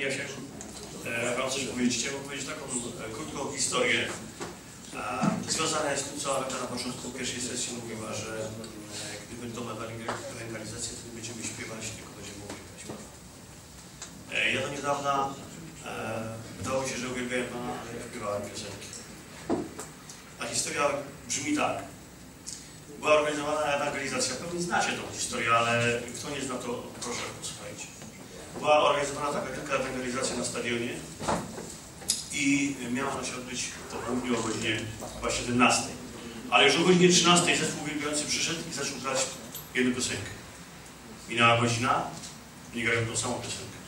ja się e, Wam coś powiedzieć. Chciałem powiedzieć taką e, krótką historię. A, związana jest z tym, co Aleka na początku pierwszej sesji mówiła, że e, gdy będą ewangelizację, to nie będziemy śpiewać, tylko będziemy uwielbiać ja do niedawna e, wydawało mi się, że uwielbiałem Pana, ale śpiewałem piosenki. A historia brzmi tak. Była organizowana ewangelizacja. Pewnie znacie tą historię, ale kto nie zna, to proszę posłuchajcie. Była organizowana taka wielka ewangelizacja na stadionie i miała ona się odbyć po południu o godzinie chyba 17. Ale już o godzinie 13 zespół uwielbiający przyszedł i zaczął grać jedną piosenkę. Minęła godzina, nie grają tą samą piosenkę.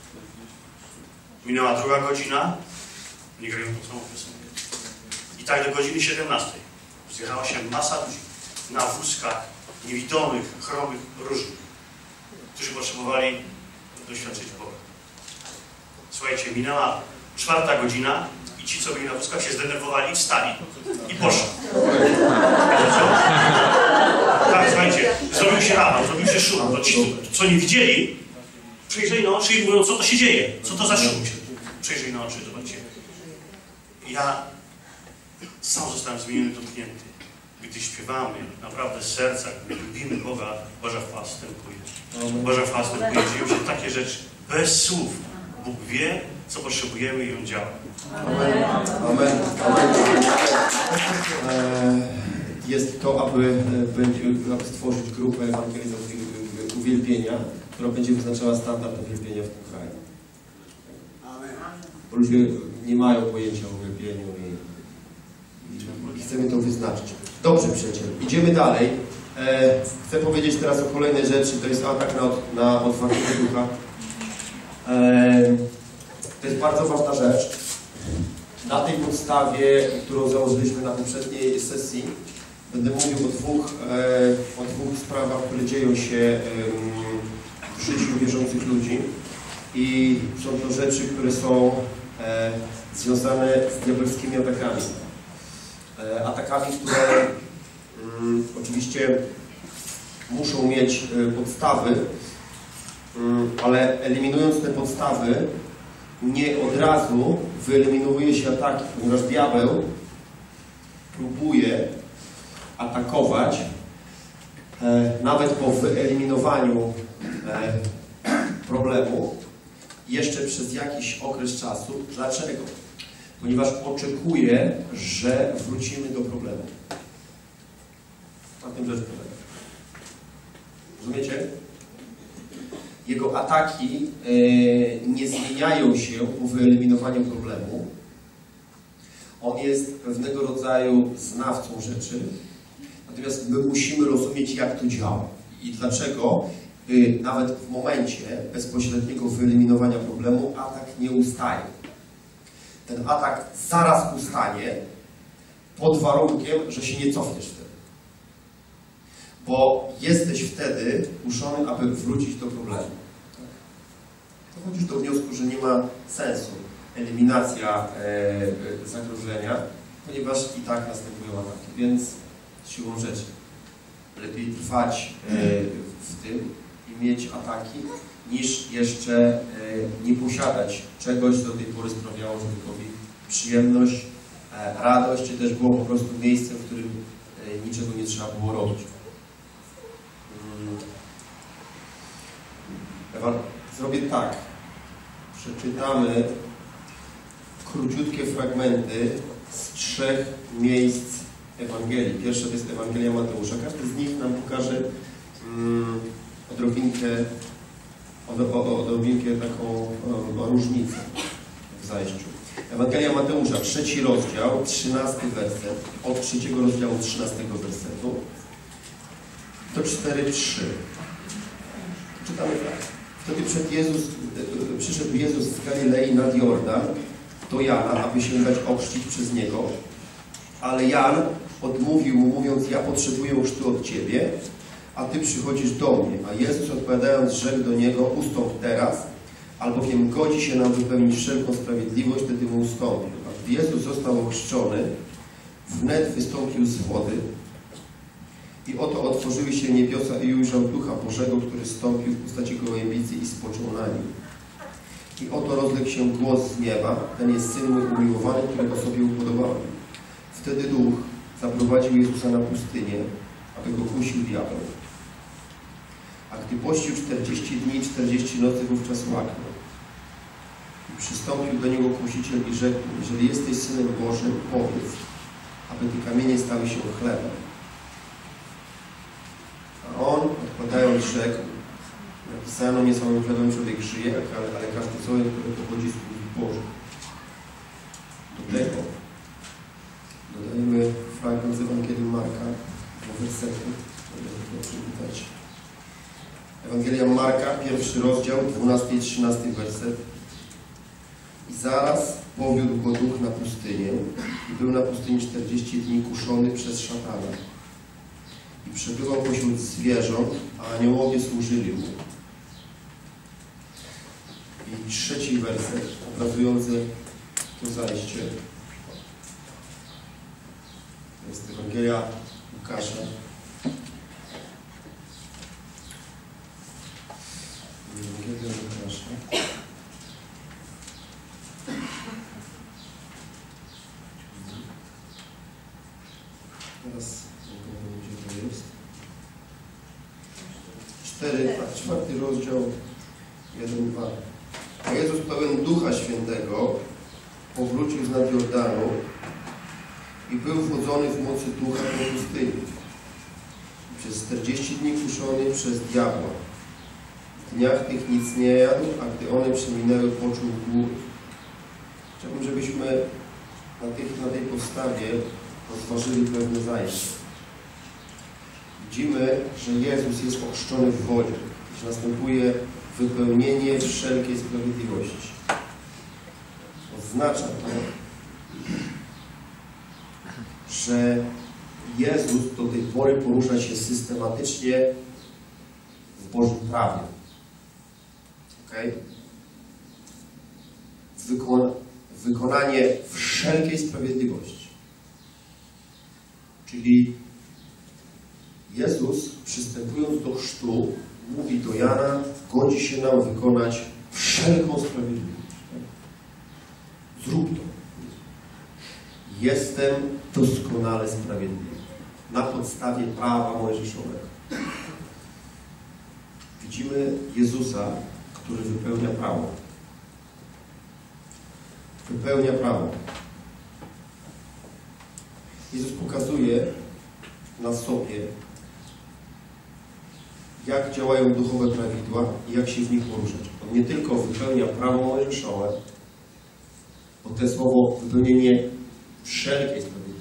Minęła druga godzina, nie grają tą samą piosenkę. I tak do godziny 17. Zjechała się masa ludzi na wózkach niewidomych, chromych, różnych, którzy potrzebowali doświadczyć Boga. Słuchajcie, minęła czwarta godzina i ci, co byli na wózkach, się zdenerwowali, wstali i poszli. Tak, słuchajcie, zrobił się alarm, zrobił się szum. To ci, co nie widzieli, przejrzeli na oczy i mówią, co to się dzieje, co to za szum się. Przejrzeli na oczy, zobaczcie. Ja sam zostałem zmieniony, dotknięty. Gdy śpiewamy naprawdę z serca, gdy lubimy Boga, Boża chwała wstępuje. Boża chwała wstępuje. Dzieją się takie rzeczy bez słów. Bóg wie, co potrzebujemy i On działa. Amen. Amen. Amen. Jest to, aby, e, aby stworzyć grupę ewangelizacji uwielbienia, która będzie wyznaczała standard uwielbienia w tym kraju. Bo ludzie nie mają pojęcia o uwielbieniu i, i chcemy to wyznaczyć. Dobrze, przyjaciele. Idziemy dalej. E, chcę powiedzieć teraz o kolejnej rzeczy. To jest atak na, na otwartego ducha. E, to jest bardzo ważna rzecz. Na tej podstawie, którą założyliśmy na poprzedniej sesji, będę mówił o dwóch, e, o dwóch sprawach, które dzieją się w życiu wierzących ludzi. I są to rzeczy, które są związane z diabelskimi atakami. Atakami, które oczywiście muszą mieć e, podstawy, mm, ale eliminując te podstawy, nie od razu wyeliminuje się ataki, ponieważ diabeł próbuje atakować e, nawet po wyeliminowaniu e, problemu jeszcze przez jakiś okres czasu. Dlaczego? Ponieważ oczekuje, że wrócimy do problemu. Na tym rzecz polega. Rozumiecie? Jego ataki e, nie zmieniają się po wyeliminowaniu problemu. On jest pewnego rodzaju znawcą rzeczy, natomiast my musimy rozumieć, jak to działa i dlaczego y, nawet w momencie bezpośredniego wyeliminowania problemu atak nie ustaje. Ten atak zaraz ustanie pod warunkiem, że się nie cofniesz wtedy. Bo jesteś wtedy kuszony, aby wrócić do problemu. Dochodzisz do wniosku, że nie ma sensu eliminacja e, e, zagrożenia, ponieważ i tak następują ataki. Więc siłą rzeczy lepiej trwać e, w tym i mieć ataki, niż jeszcze e, nie posiadać czegoś, co do tej pory sprawiało człowiekowi przyjemność, e, radość, czy też było po prostu miejscem, w którym e, niczego nie trzeba było robić. Mm. Ewa, zrobię tak. Przeczytamy króciutkie fragmenty z trzech miejsc Ewangelii. Pierwsze to jest Ewangelia Mateusza. Każdy z nich nam pokaże mm, odrobinkę, od, od, odrobinkę taką um, różnicę w zajściu. Ewangelia Mateusza, trzeci rozdział, trzynasty werset, od trzeciego rozdziału, trzynastego wersetu do 4.3. Czytamy tak. Wtedy przed Jezus, e, przyszedł Jezus z Galilei nad Jordan do Jana, aby się dać ochrzcić przez Niego. Ale Jan odmówił mu, mówiąc, ja potrzebuję chrztu od Ciebie, a Ty przychodzisz do mnie. A Jezus odpowiadając, rzekł do Niego, ustąp teraz, albowiem godzi się nam wypełnić wszelką sprawiedliwość, wtedy mu ustąpił. A gdy Jezus został ochrzczony, wnet wystąpił z wody i oto otworzyły się niebiosa i ujrzał Ducha Bożego, który stąpił w postaci gołębicy i spoczął na nim. I oto rozległ się głos z nieba, ten jest Syn mój umiłowany, którego sobie upodobałem. Wtedy Duch zaprowadził Jezusa na pustynię, aby go kusił diabeł. A gdy pościł 40 dni i 40 nocy, wówczas łaknął. I przystąpił do niego kusiciel i rzekł, jeżeli jesteś Synem Bożym, powiedz, aby te kamienie stały się chlebem. A on, odpowiadając, rzekł, napisano, nie samym chlebem człowiek żyje, ale, ale każdy człowiek, który pochodzi z Bożych. Do tego dodajemy fragment z Ewangelii Marka, do wersetu, przeczytać. Ewangelia Marka, pierwszy rozdział, 12 i 13 werset. I zaraz powiódł go duch na pustynię i był na pustyni 40 dni kuszony przez szatana. Przebywał pośród zwierząt, a aniołowie służyli mu. I trzeci werset obrazujący to zajście. To jest Ewangelia Łukasza. Ewangelia Łukasza. Teraz nie powiem, gdzie to jest. Cztery, tak, czwarty rozdział, jeden, dwa. A Jezus pełen Ducha Świętego powrócił z nad Jordanu i był wchodzony w mocy Ducha po pustyni. Przez 40 dni kuszony przez diabła. W dniach tych nic nie jadł, a gdy one przeminęły, poczuł głód. Chciałbym, żebyśmy na, tych, na tej podstawie rozważyli pewne zajście. Widzimy, że Jezus jest ochrzczony w wodzie, że następuje wypełnienie wszelkiej sprawiedliwości. Oznacza to, że Jezus do tej pory porusza się systematycznie w Bożym prawie. Okay? Wykona, wykonanie wszelkiej sprawiedliwości. Czyli Jezus, przystępując do chrztu, mówi do Jana, godzi się nam wykonać wszelką sprawiedliwość. Zrób to. Jestem doskonale sprawiedliwy. Na podstawie prawa mojżeszowego. Widzimy Jezusa, który wypełnia prawo. Wypełnia prawo. Jezus pokazuje na sobie, jak działają duchowe prawidła i jak się w nich poruszać. On nie tylko wypełnia prawo mojżeszowe, bo to słowo wypełnienie wszelkiej sprawiedliwości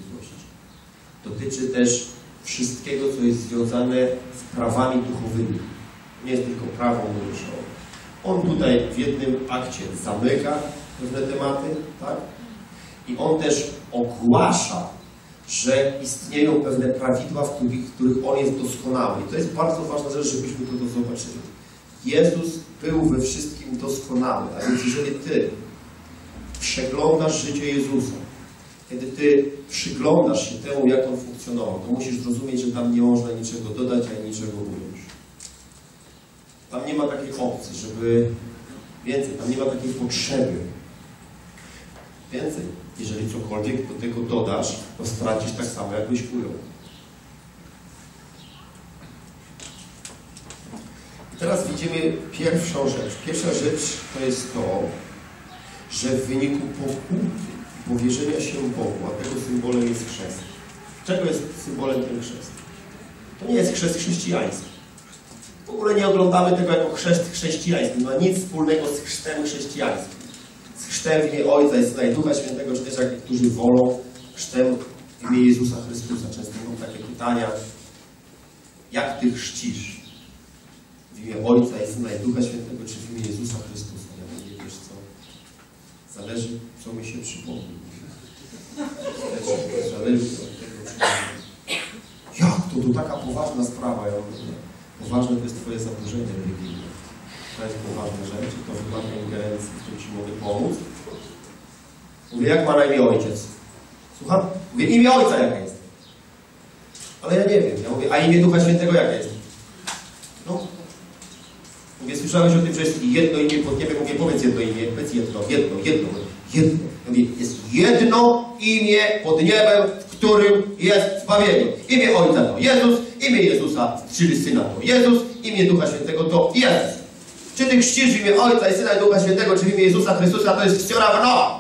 dotyczy też wszystkiego, co jest związane z prawami duchowymi. Nie jest tylko prawo mojżeszowe. On tutaj w jednym akcie zamyka pewne tematy, tak? I on też ogłasza, że istnieją pewne prawidła, w których, w których On jest doskonały. I to jest bardzo ważna rzecz, żebyśmy to zobaczyli. Jezus był we wszystkim doskonały, a więc jeżeli Ty przeglądasz życie Jezusa, kiedy Ty przyglądasz się temu, jak On funkcjonował, to musisz zrozumieć, że tam nie można niczego dodać, ani niczego ująć. Tam nie ma takiej opcji, żeby więcej, tam nie ma takiej potrzeby. Więcej, jeżeli cokolwiek do tego dodasz, to stracisz tak samo, jakbyś ujął. I teraz widzimy pierwszą rzecz. Pierwsza rzecz to jest to, że w wyniku pokuty powierzenia się Bogu, a tego symbolem jest chrzest. Czego jest symbolem ten chrzest? To nie jest chrzest chrześcijański. W ogóle nie oglądamy tego jako chrzest chrześcijański. Ma nic wspólnego z chrztem chrześcijańskim. Z chrztem w imię Ojca i Syna i Ducha Świętego, czy też jak niektórzy wolą, chrztem w imię Jezusa Chrystusa. Często są takie pytania, jak Ty chrzcisz? W imię Ojca i Syna i Ducha Świętego, czy w imię Jezusa Chrystusa? Ja mówię, wiesz co? Zależy, co mi się przypomni. Zależy, zależy od tego, czy... Jak to? To taka poważna sprawa. Ja mówię, nie. Poważne to jest Twoje zaburzenie religijne. To jest poważna rzecz to wymaga ingerencji, w której Ci mogę pomóc. Mówię, jak ma na imię ojciec? Słucham? Mówię, imię ojca jakie jest? Ale ja nie wiem. Ja mówię, a imię Ducha Świętego jakie jest? No. Mówię, słyszałeś o tym, że jest jedno imię pod niebem? Mówię, powiedz jedno imię, powiedz jedno, jedno, jedno, jedno. Mówię, jest jedno imię pod niebem, w którym jest zbawienie. Imię Ojca to Jezus, Imię Jezusa, czyli Syna to Jezus, imię Ducha Świętego to Jezus. Czy ty chrzcisz w imię Ojca i Syna i Ducha Świętego, czy w imię Jezusa Chrystusa, to jest wciora w.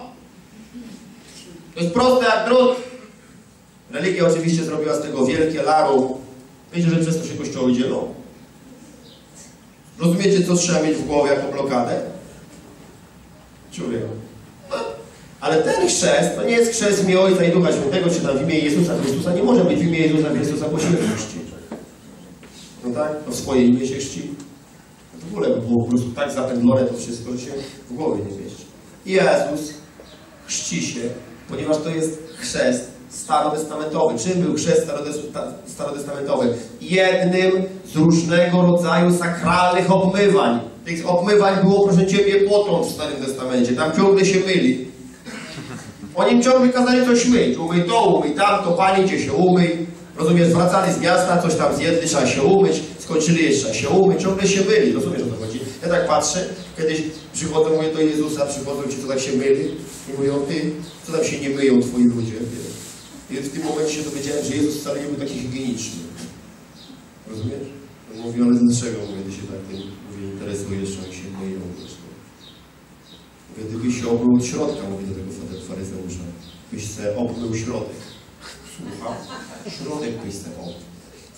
To jest proste jak drut. Religia oczywiście zrobiła z tego wielkie laru. Wiecie, że przez to się kościoły dzielą. Rozumiecie, co trzeba mieć w głowie jako blokadę? Człowiek. No, ale ten chrzest to nie jest chrzest w imię Ojca i Ducha Świętego, czy tam w imię Jezusa Chrystusa. Nie może być w imię Jezusa Chrystusa pośrednictwo. No tak? To w swoje imię się chrzci. W ogóle by było po prostu tak zapędlone to wszystko, że się w głowie nie mieści. Jezus chrzci się, ponieważ to jest chrzest starotestamentowy. Czym był chrzest starodesta- starotestamentowy? Jednym z różnego rodzaju sakralnych obmywań. Tych obmywań było, proszę Ciebie, potąd w Starym Testamencie. Tam ciągle się myli. Oni ciągle kazali coś myć. Umyj to, umyj tamto, Panie, gdzie się umyj. Rozumiesz, wracali z miasta, coś tam zjedli, trzeba się umyć, skończyli jeszcze, trzeba się umyć, ciągle się myli. Rozumiesz, o co chodzi? Ja tak patrzę, kiedyś przychodzą, mówię do Jezusa, przychodzą ci, co tak się myli i mówią, ty, co tam się nie myją twoi ludzie? I w tym momencie się dowiedziałem, że Jezus wcale nie był taki higieniczny. Rozumiesz? On mówi, ale dlaczego, mówię, ty się tak tym, mówię, interesujesz, oni się myją, wiesz, no. Mówię, gdybyś się obmył od środka, mówi do tego fary- faryzeusza. Byś se obmył środek. Słucham? Środek obmył.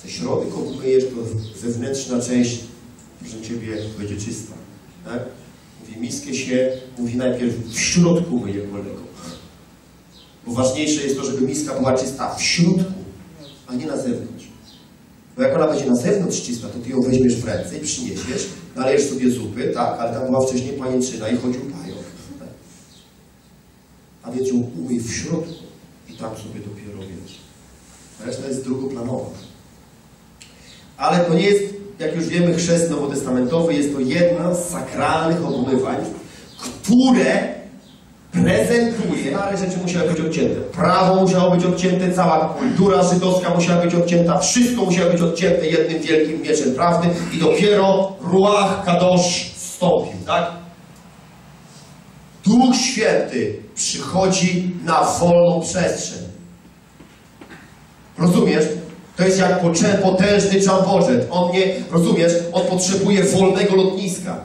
Se środek obmyjesz, to zewnętrzna część, proszę Ciebie, będzie czysta. Tak? Mówi, miskę się, mówi najpierw w środku myje kolego. Bo ważniejsze jest to, żeby miska była czysta w środku, a nie na zewnątrz. Bo jak ona będzie na zewnątrz czysta, to ty ją weźmiesz w ręce i przyniesiesz, nalejesz sobie zupy, tak, ale tam była wcześniej pajęczyna i chodził pająk. Tak. A więc ją umyj w środku i tam sobie dopiero wiesz. Reszta jest drugoplanowa. Ale to nie jest, jak już wiemy, chrzest nowotestamentowy, jest to jedna z sakralnych obmywań, które prezentuje, ale rzeczy musiały być odcięte. Prawo musiało być odcięte, cała kultura żydowska musiała być odcięta, wszystko musiało być odcięte jednym wielkim mieczem prawdy i dopiero Ruach Kadosz wstąpił, tak? Duch Święty przychodzi na wolną przestrzeń. Rozumiesz? To jest jak potężny czambożet. On nie, rozumiesz, on potrzebuje wolnego lotniska.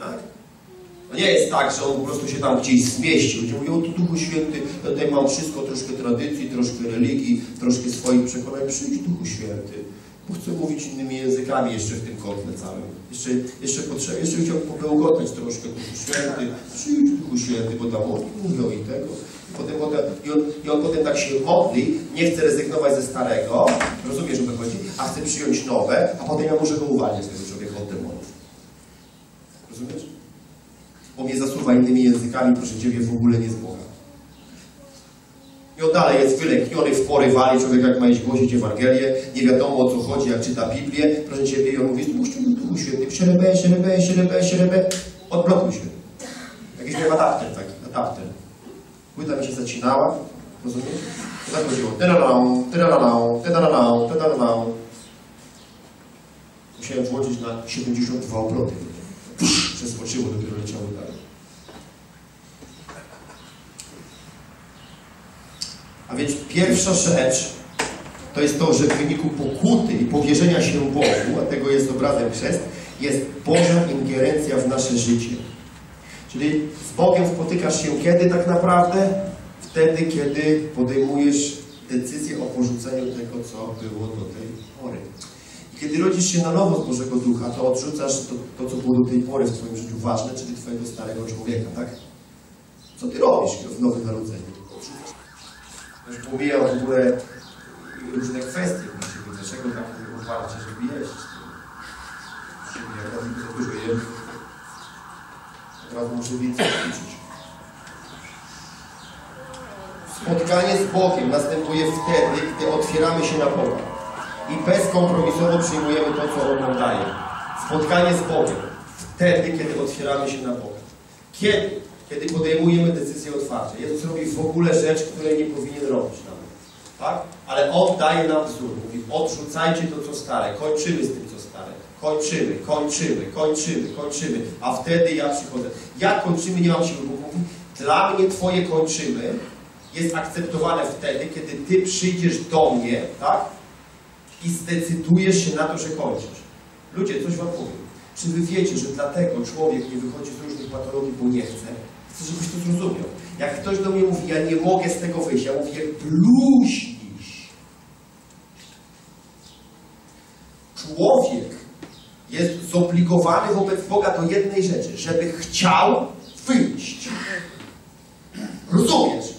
Tak? To nie jest tak, że on po prostu się tam gdzieś zmieścił. Ludzie mówią, o tu Duchu Święty, tutaj mam wszystko, troszkę tradycji, troszkę religii, troszkę swoich przekonań. Przyjdź Duchu Święty, chcę mówić innymi językami jeszcze w tym kotle całym. Jeszcze, jeszcze, potrzeb, jeszcze chciałbym pobełgotać troszkę Duchu Święty. Przyjdź Duchu Święty, bo tam oni mówią i tego. I, potem, potem, i, on, I on potem tak się modli, nie chce rezygnować ze starego, rozumiesz o co chodzi, a chce przyjąć nowe, a potem ja muszę go uwalniać tego człowieka od demonów. Rozumiesz? bo mnie zasuwa innymi językami, proszę Ciebie, w ogóle nie z Boga. I on dalej jest wylękniony, w pory wali, człowiek jak ma iść głosić Ewangelię, nie wiadomo o co chodzi, jak czyta Biblię, proszę Ciebie, i on mówi, Duchu Święty, Duchu Święty, sierebę, sierebę, sierebę, sierebę, odblokuj się. Jakiś miał adapter taki, adapter. Płyta mi się zacinała, rozumiesz? To tak chodziło, tyrarau, tyrarau, tyrarau, tyrarau. Musiałem włączyć na 72 obroty. Przeskoczyło, dopiero leciało dalej. A więc pierwsza rzecz to jest to, że w wyniku pokuty i powierzenia się Bogu, a tego jest obrazem chrzest, jest Boża ingerencja w nasze życie. Czyli z Bogiem spotykasz się kiedy tak naprawdę? Wtedy, kiedy podejmujesz decyzję o porzuceniu tego, co było do tej pory. I kiedy rodzisz się na nowo z Bożego Ducha, to odrzucasz to, to, co było do tej pory w Twoim życiu ważne, czyli Twojego starego człowieka, tak? Co Ty robisz w Nowym Narodzeniu? Już pomijam w ogóle różne kwestie właściwie, dlaczego tak uważacie, żeby jeść. Żeby jak ja za dużo jem, od razu muszę więcej ćwiczyć. Spotkanie z Bogiem następuje wtedy, gdy otwieramy się na Boga i bezkompromisowo przyjmujemy to, co On nam daje. Spotkanie z Bogiem wtedy, kiedy otwieramy się na Boga. Kiedy? Kiedy podejmujemy decyzję otwarcie. Jezus robi w ogóle rzecz, której nie powinien robić nawet. Tak? Ale On daje nam wzór. Mówi, odrzucajcie to, co stare. Kończymy z tym, co stare. Kończymy, kończymy, kończymy, kończymy. A wtedy ja przychodzę. Jak kończymy, nie mam siły. Bóg mówi, dla mnie Twoje kończymy jest akceptowane wtedy, kiedy Ty przyjdziesz do mnie, tak? I zdecydujesz się na to, że kończysz. Ludzie, coś Wam powiem. Czy Wy wiecie, że dlatego człowiek nie wychodzi z różnych patologii, bo nie chce? Chcę, żebyś to zrozumiał. Jak ktoś do mnie mówi, ja nie mogę z tego wyjść, ja mówię, bluźnisz. Człowiek jest zobligowany wobec Boga do jednej rzeczy, żeby chciał wyjść. Rozumiesz?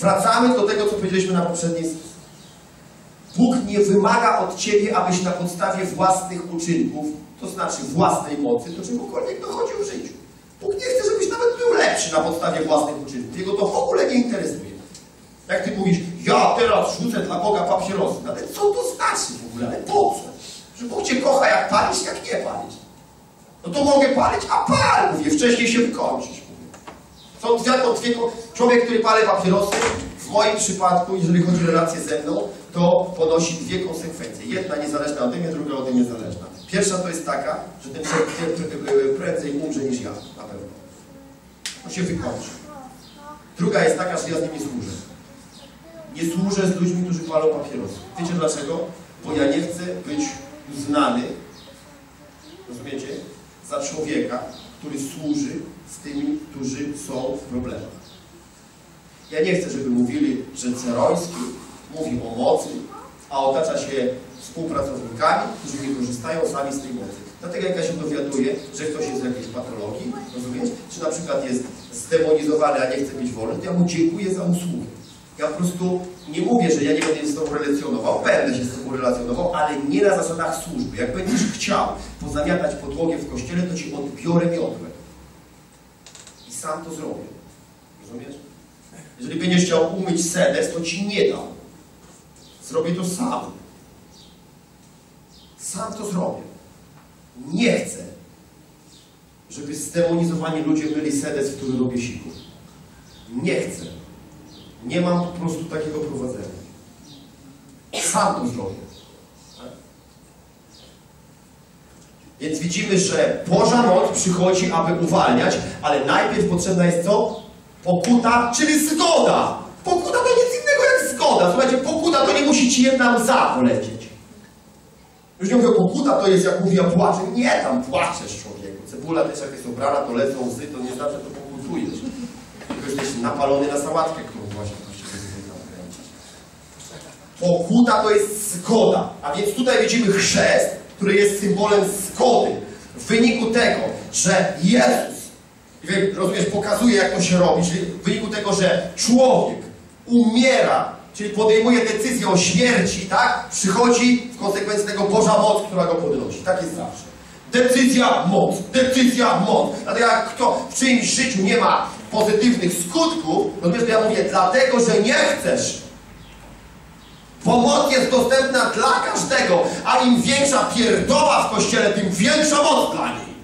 Wracamy do tego, co powiedzieliśmy na poprzedniej. Bóg nie wymaga od Ciebie, abyś na podstawie własnych uczynków, to znaczy własnej mocy, do czegokolwiek dochodził w życiu. Bóg nie chce, żebyś nawet był lepszy na podstawie własnych uczynków. Jego to w ogóle nie interesuje. Jak Ty mówisz, ja teraz rzucę dla Boga papierosy, ale co to znaczy w ogóle? Ale po co? Że Bóg Cię kocha jak palisz, jak nie palisz. No to mogę palić, a pal, mówię, wcześniej się wykończysz. Są dwie, dwie, człowiek, który pali papierosy, w moim przypadku, jeżeli chodzi o relację ze mną, to ponosi dwie konsekwencje. Jedna niezależna ode mnie, druga ode mnie zależna. Pierwsza to jest taka, że ten człowiek prędzej umrze niż ja, na pewno. On się wykończy. Druga jest taka, że ja z nim nie służę. Nie służę z ludźmi, którzy palą papierosy. Wiecie dlaczego? Bo ja nie chcę być uznany, rozumiecie, za człowieka, który służy z tymi, którzy są w problemach. Ja nie chcę, żeby mówili, że Ceroński mówi o mocy, a otacza się współpracownikami, którzy nie korzystają sami z tej mocy. Dlatego jak ja się dowiaduję, że ktoś jest w jakiejś patologii, rozumiesz, czy na przykład jest zdemonizowany, a nie chce być wolny, to ja mu dziękuję za usługę. Ja po prostu nie mówię, że ja nie będę się z Tobą relacjonował, będę się z Tobą relacjonował, ale nie na zasadach służby. Jak będziesz chciał pozamiatać podłogę w kościele, to Ci odbiorę miotłę. I sam to zrobię. Rozumiesz? Jeżeli będziesz chciał umyć sedes, to Ci nie dam. Zrobię to sam. Sam to zrobię. Nie chcę, żeby zdemonizowani ludzie myli sedes, w który robię siku. Nie chcę. Nie mam po prostu takiego prowadzenia. Sam to zrobię. Tak? Więc widzimy, że Boża moc przychodzi, aby uwalniać, ale najpierw potrzebna jest co? Pokuta, czyli zgoda. Pokuta to nic innego jak zgoda. Słuchajcie, pokuta to nie musi ci jedna łza polecieć. Już nie mówię, pokuta to jest, jak mówi, ja płaczę. Nie, tam płaczesz człowieku. Cebula też jak jest ubrana, to lecą łzy, to nie znaczy, że to pokutujesz. Tylko jesteś napalony na sałatkę, którą właśnie tam kręcisz. Pokuta to jest zgoda. A więc tutaj widzimy chrzest, który jest symbolem zgody. W wyniku tego, że Jezus, rozumiesz, pokazuje jak to się robi, czyli w wyniku tego, że człowiek umiera, czyli podejmuje decyzję o śmierci, tak? Przychodzi w konsekwencji tego Boża moc, która go podnosi. Tak jest zawsze. Decyzja, moc, decyzja, moc. Dlatego jak kto w czyimś życiu nie ma pozytywnych skutków, rozumiesz, to ja mówię, dlatego, że nie chcesz. Pomoc jest dostępna dla każdego, a im większa pierdoła w kościele, tym większa moc dla niej.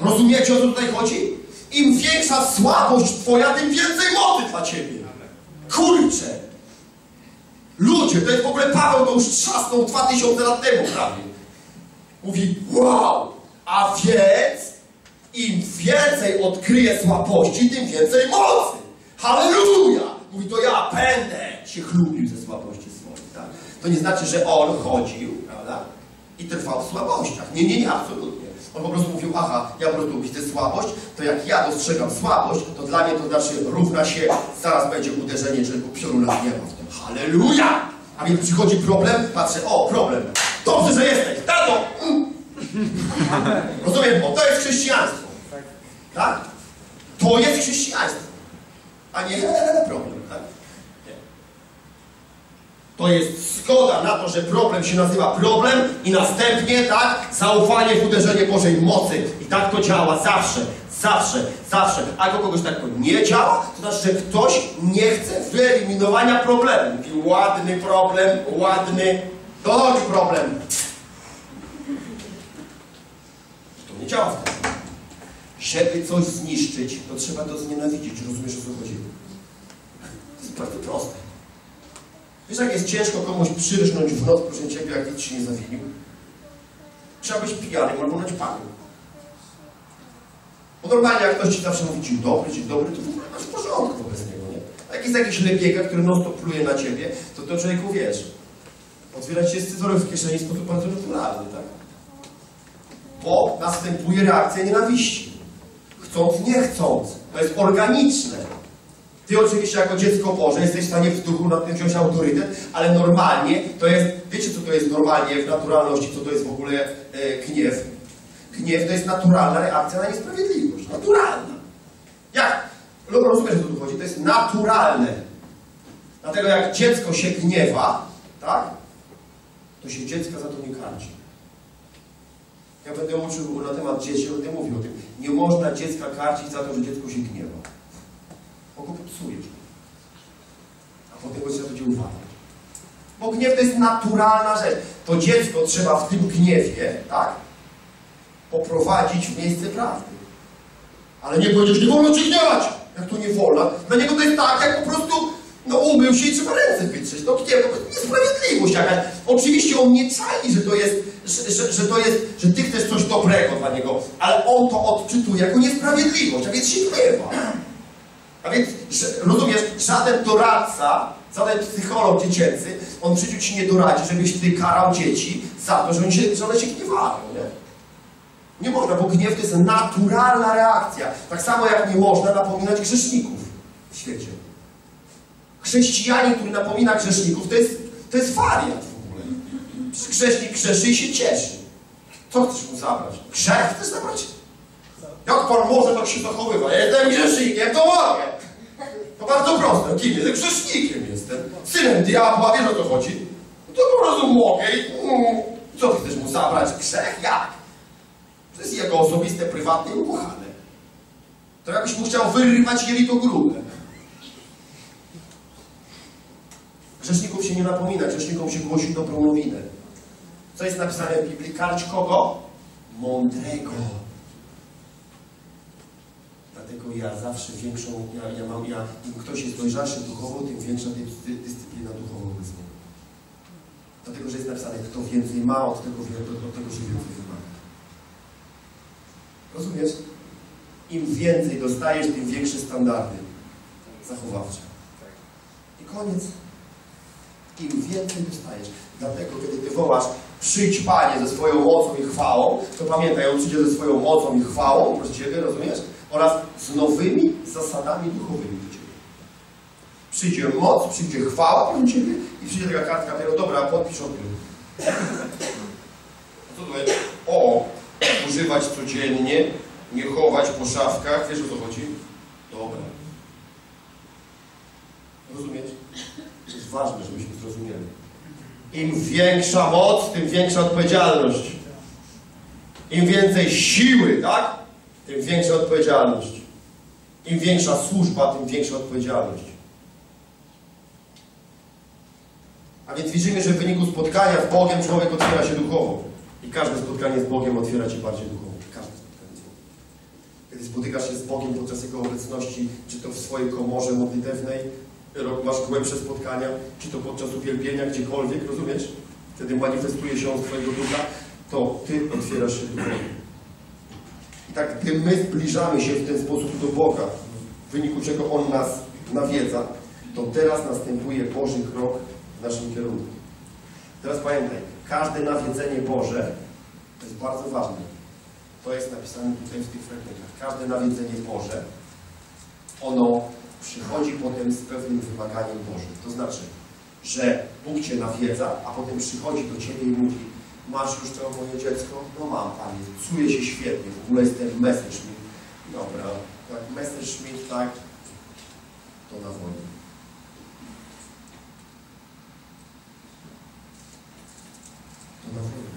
Rozumiecie, o co tutaj chodzi? Im większa słabość twoja, tym więcej mocy dla ciebie. Kurczę! Ludzie, to jest w ogóle Paweł, to już trzasnął 2000 lat temu prawie. Mówi, wow! A więc im więcej odkryje słabości, tym więcej mocy. Halleluja! Mówi, to ja będę się chlubił ze słabości swoich. Tak? To nie znaczy, że on chodził, prawda? I trwał w słabościach. Nie, nie, nie, absolutnie. On po prostu mówił, aha, ja po prostu widzę słabość, to jak ja dostrzegam słabość, to dla mnie to znaczy równa się, zaraz będzie uderzenie, że pioruna nie ma. Halleluja! A więc przychodzi problem, patrzę, o, problem. Dobrze, że jesteś, tato! Mm. Rozumiem, bo to jest chrześcijaństwo. Tak? To jest chrześcijaństwo. A nie problem, tak? To jest zgoda na to, że problem się nazywa problem i następnie, tak, zaufanie w uderzenie Bożej mocy. I tak to działa zawsze, zawsze, zawsze. A u kogoś tak to nie działa, to znaczy, że ktoś nie chce wyeliminowania problemu. Mówi, ładny problem, ładny, dochodzi problem. To nie działa wtedy. Żeby coś zniszczyć, to trzeba to znienawidzić. Rozumiesz, o co chodzi? To jest bardzo proste. Wiesz, jak jest ciężko komuś przyrżnąć w noc, proszę Ciebie, jak nic się nie zawinił? trzeba być pijanym albo naćpanym. Bo normalnie jak ktoś ci zawsze mówi dzień dobry, dzień dobry, to w ogóle masz porządku wobec niego, nie? A jak jest jakiś legiega, który non stop pluje na ciebie, to to człowieku wiesz. Otwiera się scyzoryk w kieszeni w sposób bardzo naturalny, tak? Bo następuje reakcja nienawiści. Chcąc, nie chcąc. To jest organiczne. Ty oczywiście jako dziecko Boże jesteś w stanie w duchu nad tym wziąć autorytet, ale normalnie to jest, wiecie co to jest normalnie w naturalności, co to jest w ogóle e, gniew? Gniew to jest naturalna reakcja na niesprawiedliwość. Naturalna. Jak? No, rozumiesz, o co tu chodzi? To jest naturalne. Dlatego jak dziecko się gniewa, tak? To się dziecka za to nie karci. Ja będę uczył na temat dzieci, będę mówił o tym. Nie można dziecka karcić za to, że dziecko się gniewa. Bo go psujesz. A potem go trzeba będzie uważać. Bo gniew to jest naturalna rzecz. To dziecko trzeba w tym gniewie, tak? Poprowadzić w miejsce prawdy. Ale nie powiedzieć, nie wolno ci gniewać! Jak to nie wolno? Dla niego to jest tak, jak po prostu no umył się i trzeba ręce wytrzeć. No gniew to jest niesprawiedliwość jakaś. Oczywiście on nie czai, że to jest, że, że, że to jest, że ty chcesz coś dobrego dla niego, ale on to odczytuje jako niesprawiedliwość, a więc się gniewa. A więc, rozumiesz, żaden doradca, żaden psycholog dziecięcy, on w życiu ci nie doradzi, żebyś ty karał dzieci za to, że, się, że one się gniewają, nie? Nie można, bo gniew to jest naturalna reakcja. Tak samo jak nie można napominać grzeszników w świecie. Chrześcijanin, który napomina grzeszników, to jest, to jest wariat w ogóle. Grzesznik grzeszy i się cieszy. Co chcesz mu zabrać? Grzech chcesz zabrać? Jak Pan może tak się zachowywać? Ja jestem grzesznikiem, to mogę. To bardzo proste. Kim jestem? Grzesznikiem jestem. Synem diabła, wiesz o co chodzi? No to po prostu mogę i... Co ty chcesz mu zabrać? Grzech? Jak? To jest jego osobiste, prywatne i ukochane. To jakbyś mu chciał wyrywać jelito grube. Grzeszników się nie napomina, grzesznikom się głosi dobrą nowinę. Co jest napisane w Biblii? Karć kogo? Mądrego. Dlatego ja zawsze większą, ja, ja mam, ja, im ktoś jest dojrzalszy duchowo, tym większa dy, dyscyplina duchowa wobec niego. Dlatego, że jest napisane, kto więcej ma, od tego, od tego się więcej wymaga. Rozumiesz? Im więcej dostajesz, tym większe standardy zachowawcze. I koniec. Im więcej dostajesz. Dlatego, kiedy ty wołasz, przyjdź Panie ze swoją mocą i chwałą, to pamiętaj, On przyjdzie ze swoją mocą i chwałą, proszę Ciebie, rozumiesz? Oraz z nowymi zasadami duchowymi do Ciebie. Przyjdzie moc, przyjdzie chwała do Ciebie i przyjdzie taka kartka papieru, dobra, podpisz odbiór. Co to jest? O, używać codziennie, nie chować po szafkach, wiesz o co chodzi? Dobra. Rozumiesz? To jest ważne, żebyśmy zrozumieli. Im większa moc, tym większa odpowiedzialność. Im więcej siły, tak? Tym większa odpowiedzialność. Im większa służba, tym większa odpowiedzialność. A więc widzimy, że w wyniku spotkania z Bogiem człowiek otwiera się duchowo. I każde spotkanie z Bogiem otwiera cię bardziej duchowo. Każde spotkanie z Bogiem. Kiedy spotykasz się z Bogiem podczas Jego obecności, czy to w swojej komorze modlitewnej, masz głębsze spotkania, czy to podczas uwielbienia, gdziekolwiek, rozumiesz? Wtedy manifestuje się on Twojego ducha, to Ty otwierasz się duchowo. Tak, gdy my zbliżamy się w ten sposób do Boga, w wyniku czego On nas nawiedza, to teraz następuje Boży krok w naszym kierunku. Teraz pamiętaj, każde nawiedzenie Boże to jest bardzo ważne. To jest napisane tutaj w tych fragmentach. Każde nawiedzenie Boże, ono przychodzi potem z pewnym wymaganiem Bożym. To znaczy, że Bóg Cię nawiedza, a potem przychodzi do Ciebie i mówi masz już to moje dziecko? No mam, Panie. Czuję się świetnie. W ogóle jestem Messerschmitt. Dobra, jak Messerschmitt, tak, to na wojnie. To na wojnie.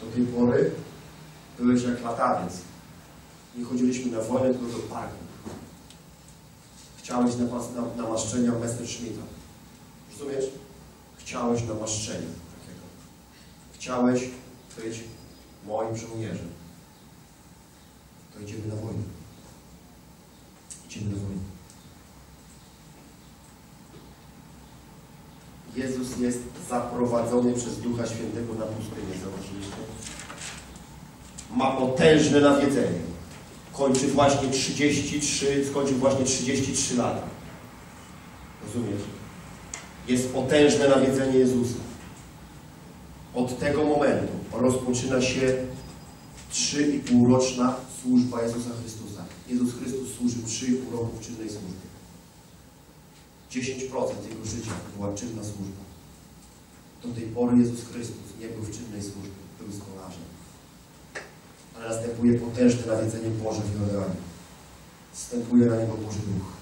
Do tej pory byłeś jak latawiec. Nie chodziliśmy na wojnę, tylko do parku. Chciałeś na, namaszczenia Messerschmitta. Rozumiesz? Chciałeś namaszczenia. Chciałeś być moim żołnierzem. To idziemy na wojnę. Idziemy na wojnę. Jezus jest zaprowadzony przez Ducha Świętego na pustynię, zauważyliście? Ma potężne nawiedzenie. Kończy właśnie 33, skończył właśnie 33 lata. Rozumiesz? Jest potężne nawiedzenie Jezusa. Od tego momentu rozpoczyna się 3,5 roczna służba Jezusa Chrystusa. Jezus Chrystus służył 3,5 roku w czynnej służbie. 10% jego życia była czynna służba. Do tej pory Jezus Chrystus nie był w czynnej służbie, był skolarzem. Ale następuje potężne nawiedzenie Boże w Jordanie. Wstępuje na niego Boży Duch.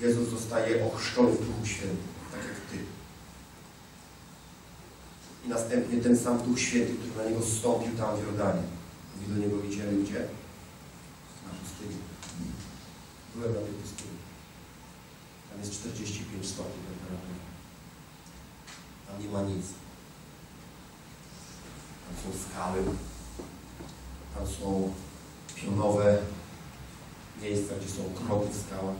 Jezus zostaje ochrzczony w Duchu Świętym, tak jak Ty. I następnie ten sam Duch Święty, który na niego zstąpił tam w Jordanie. Mówi do niego, idziemy gdzie? Na pustyni. Byłem na tej pustyni. Tam jest 45 stopni temperatury. Tam nie ma nic. Tam są skały. Tam są pionowe miejsca, gdzie są kropy w skałach.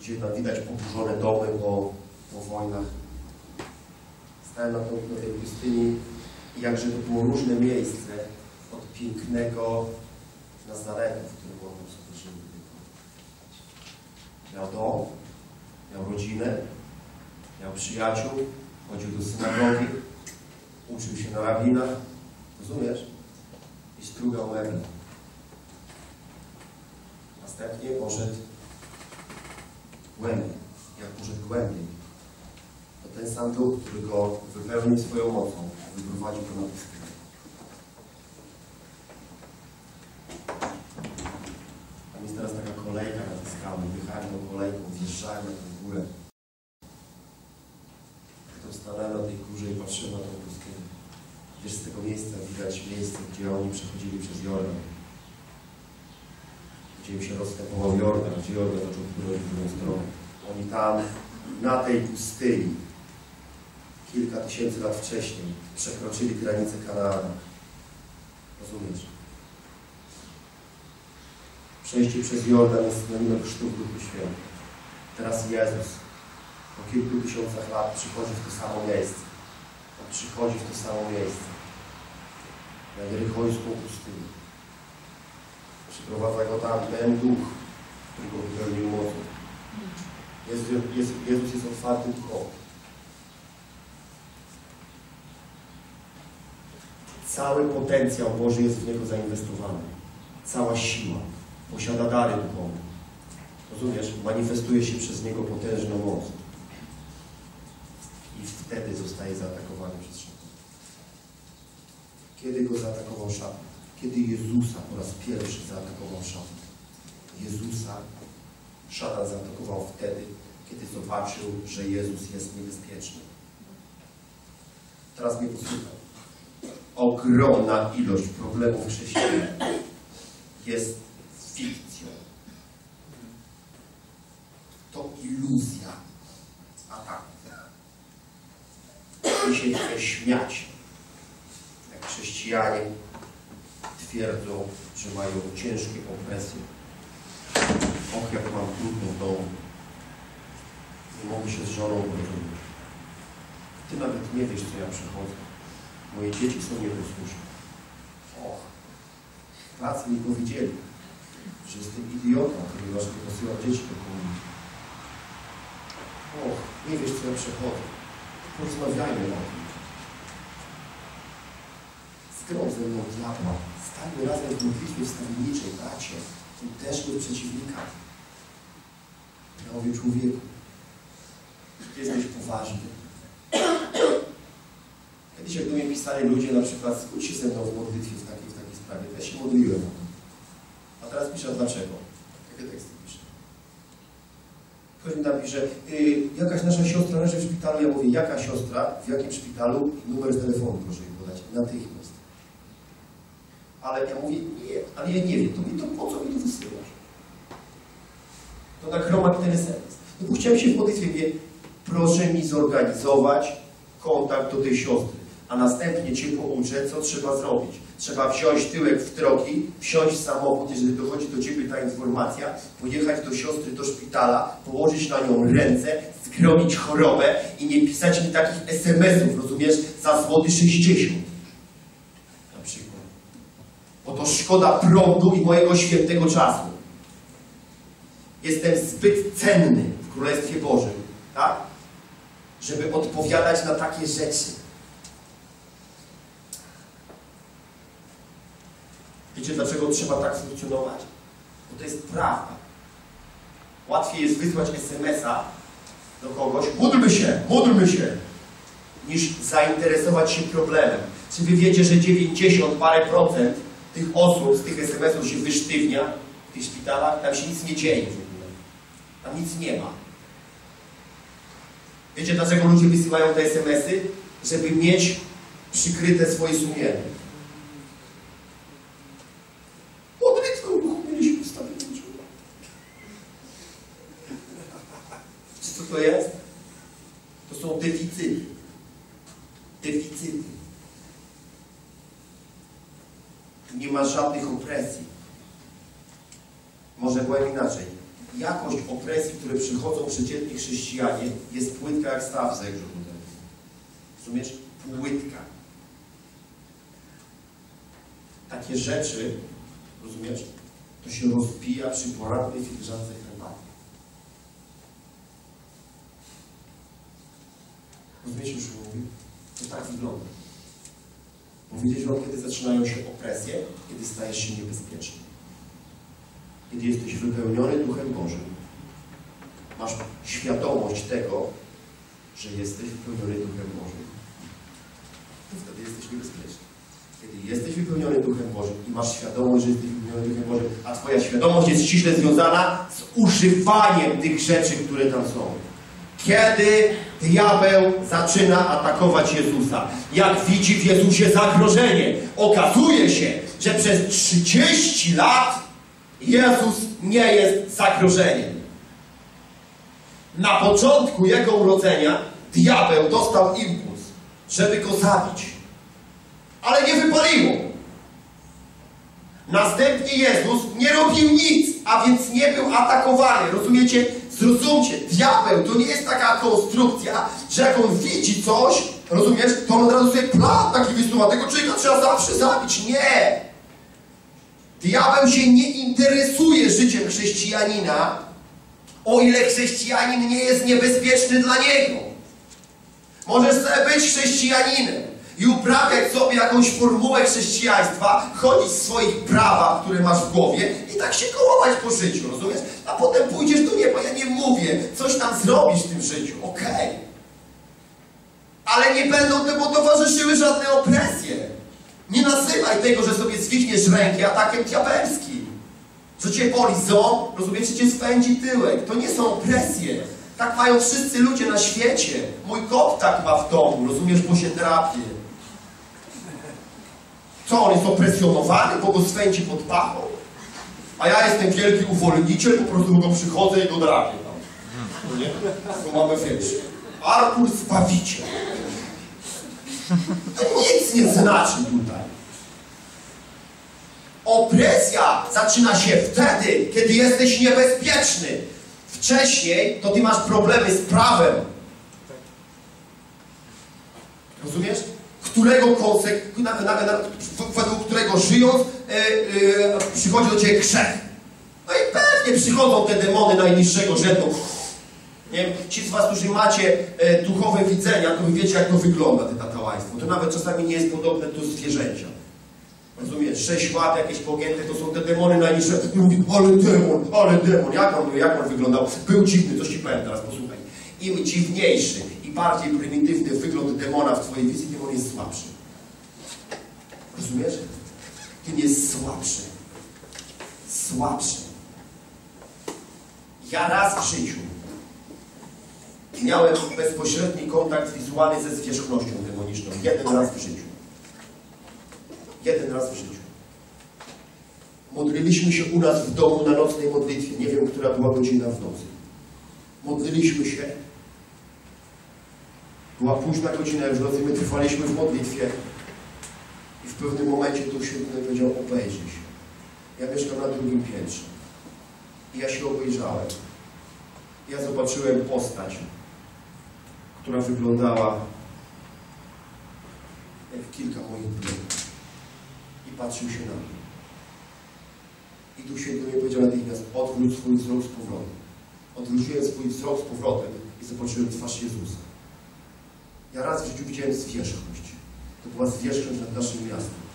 Gdzie tam widać poburzone domy po, po wojnach. Na, tą- na tej pustyni i jakże to było różne miejsce od pięknego Nazaretu, w którym on sobie żył. Miał dom, miał rodzinę, miał przyjaciół, chodził do synagogi, uczył się na rabinach, rozumiesz? I strugał meble. Następnie poszedł głębiej. Jak poszedł głębiej, to ten sam duch, który go wypełnił swoją mocą, wyprowadził go na pustynię. Tam jest teraz taka kolejka na te skały. Wjechałem tą kolejką, wjeżdżałem na tę górę. Tam stanąłem na tej górze i patrzyłem na tą pustynię. Wiesz, z tego miejsca widać miejsce, gdzie oni przechodzili przez Jordan. Gdzie im się rozstępował Jordan, gdzie Jordan zaczął płynąć w drugą stronę. Oni tam, na tej pustyni, kilka tysięcy lat wcześniej, przekroczyli granicę Kanaana. Rozumiesz? Przejście przez Jordan jest synonimem chrztu w Duchu Świętym. Teraz Jezus po kilku tysiącach lat przychodzi w to samo miejsce. On przychodzi w to samo miejsce. Na Jerychońską pustynię. Przyprowadza go tam ten duch, który go wypełnił mocą. Jezus, Jezus, jest otwarty duchowo. Cały potencjał Boży jest w Niego zainwestowany. Cała siła. Posiada dary duchowe. Rozumiesz? Manifestuje się przez Niego potężna moc. I wtedy zostaje zaatakowany przez szatan. Kiedy go zaatakował szatan? Kiedy Jezusa po raz pierwszy zaatakował szatan? Jezusa szatan zaatakował wtedy, kiedy zobaczył, że Jezus jest niebezpieczny. Teraz mnie posłuchaj. Ogromna ilość problemów chrześcijan jest fikcją. To iluzja ataku. I się chce śmiać, jak chrześcijanie twierdzą, że mają ciężkie opresje. Och, jak mam trudno w domu. Nie mogę się z żoną porozumieć. Ty nawet nie wiesz, co ja przechodzę. Moje dzieci są nieposłuszne. Och, pracy mi powiedzieli, że jestem idiotą, ponieważ nie posyłam dzieci do komunii. Och, nie wiesz, co ja przechodzę. Porozmawiajmy o tym. Zgrą ze mną diabła. Stańmy razem w modlitwie wstawienniczej, bracie. Uderzmy przeciwnika. Mówię, człowieku, jesteś poważny. Do mnie pisali ludzie, na przykład, się ze mną w modlitwie w takiej, w takiej sprawie, ja się modliłem. A teraz piszę, dlaczego? Jakie teksty piszę? Ktoś mi napisze, y, jakaś nasza siostra leży w szpitalu, ja mówię, jaka siostra, w jakim szpitalu, numer telefonu proszę mi podać, natychmiast. Ale ja mówię, nie, ale ja nie wiem, to, mi to po co mi to wysyłasz? To tak chroma interesens. Dopuściłem się w modlitwie, proszę mi zorganizować kontakt do tej siostry. A następnie Cię pouczę, co trzeba zrobić. Trzeba wziąć tyłek w troki, wsiąść w samochód, jeżeli dochodzi do Ciebie ta informacja, pojechać do siostry do szpitala, położyć na nią ręce, skromić chorobę i nie pisać mi takich SMS-ów, rozumiesz, za złoty 60. Na przykład. Bo to szkoda prądu i mojego świętego czasu. Jestem zbyt cenny w Królestwie Bożym, tak? Żeby odpowiadać na takie rzeczy. Wiecie, dlaczego trzeba tak funkcjonować? Bo to jest prawda. Łatwiej jest wysłać SMS-a do kogoś, módlmy się, módlmy się, niż zainteresować się problemem. Czy wy wiecie, że 90 parę procent tych osób z tych SMS-ów się wysztywnia w tych szpitalach? Tam się nic nie dzieje w ogóle. Tam nic nie ma. Wiecie, dlaczego ludzie wysyłają te SMS-y? Żeby mieć przykryte swoje sumienie. Modlitwę uruchomiliśmy ustawienie człowieka. Czy to jest? To są deficyty. Deficyty. Nie ma żadnych opresji. Może powiem inaczej. Jakość opresji, które przychodzą przeciętni chrześcijanie, jest płytka jak staw ze. Rozumiesz? Płytka. Takie rzeczy, rozumiesz, to się rozbija przy porannej filiżance Rozumiecie, już mówię? To tak wygląda. Powiedzieć wam, kiedy zaczynają się opresje, kiedy stajesz się niebezpieczny. Kiedy jesteś wypełniony Duchem Bożym. Masz świadomość tego, że jesteś wypełniony Duchem Bożym. To wtedy jesteś niebezpieczny. Kiedy jesteś wypełniony Duchem Bożym i masz świadomość, że jesteś wypełniony Duchem Bożym, a Twoja świadomość jest ściśle związana z używaniem tych rzeczy, które tam są. Kiedy diabeł zaczyna atakować Jezusa, jak widzi w Jezusie zagrożenie, okazuje się, że przez 30 lat Jezus nie jest zagrożeniem. Na początku Jego urodzenia diabeł dostał impuls, żeby go zabić. Ale nie wypaliło. Następnie Jezus nie robił nic, a więc nie był atakowany. Rozumiecie? Zrozumcie, diabeł to nie jest taka konstrukcja, że jak on widzi coś, rozumiesz, to on od razu sobie plan taki wysuwa. Tego człowieka trzeba zawsze zabić. Nie! Diabeł się nie interesuje życiem chrześcijanina, o ile chrześcijanin nie jest niebezpieczny dla niego. Możesz sobie być chrześcijaninem i uprawiać sobie jakąś formułę chrześcijaństwa, chodzić w swoich prawach, które masz w głowie i tak się kołować po życiu, rozumiesz? A potem pójdziesz do nieba, ja nie mówię, coś tam zrobisz w tym życiu, okej. Ale nie będą temu towarzyszyły żadne opresje. Nie nazywaj tego, że sobie zwichniesz rękę atakiem diabelskim. Że cię boli ząb, rozumiesz, cię spędzi tyłek. To nie są opresje. Tak mają wszyscy ludzie na świecie. Mój kot tak ma w domu, rozumiesz, bo się drapie. Co, on jest opresjonowany, bo go swędzi pod pachą? A ja jestem wielki uwolniciel, po prostu go przychodzę i go drapię tam. No nie? To mamy wiesz. Artur Zbawiciel. To nic nie znaczy tutaj. Opresja zaczyna się wtedy, kiedy jesteś niebezpieczny. Wcześniej to ty masz problemy z prawem. Rozumiesz? Którego konsek, na, na, na, według którego żyjąc e, e, przychodzi do ciebie grzech. No i pewnie przychodzą te demony najniższego rzędu. Nie wiem, ci z was, którzy macie e, duchowe widzenia, to wiecie, jak to wygląda, te tatałaństwo. To nawet czasami nie jest podobne do zwierzęcia. Rozumiesz? Sześć łap jakieś pogięte, to są te demony najniższe. I mówi, ale demon, ale demon. Jak on, jak on wyglądał? Był dziwny, coś ci powiem teraz, posłuchaj. Im dziwniejszy bardziej prymitywny wygląd demona w twojej wizji, tym on jest słabszy. Rozumiesz? Tym jest słabszy. Słabszy. Ja raz w życiu miałem bezpośredni kontakt wizualny ze zwierzchnością demoniczną. Jeden raz w życiu. Jeden raz w życiu. Modliliśmy się u nas w domu na nocnej modlitwie. Nie wiem, która była godzina w nocy. Modliliśmy się Była późna godzina, już nocy my trwaliśmy w modlitwie. I w pewnym momencie Duch Święty powiedział, obejrzyj się. Ja mieszkam na drugim piętrze. I ja się obejrzałem. Ja zobaczyłem postać, która wyglądała jak kilka moich braci. I patrzył się na mnie. I Duch Święty mi powiedział natychmiast, odwróć swój wzrok z powrotem. Odwróciłem swój wzrok z powrotem i zobaczyłem twarz Jezusa. Ja raz w życiu widziałem zwierzchność. To była zwierzchność nad naszym miastem.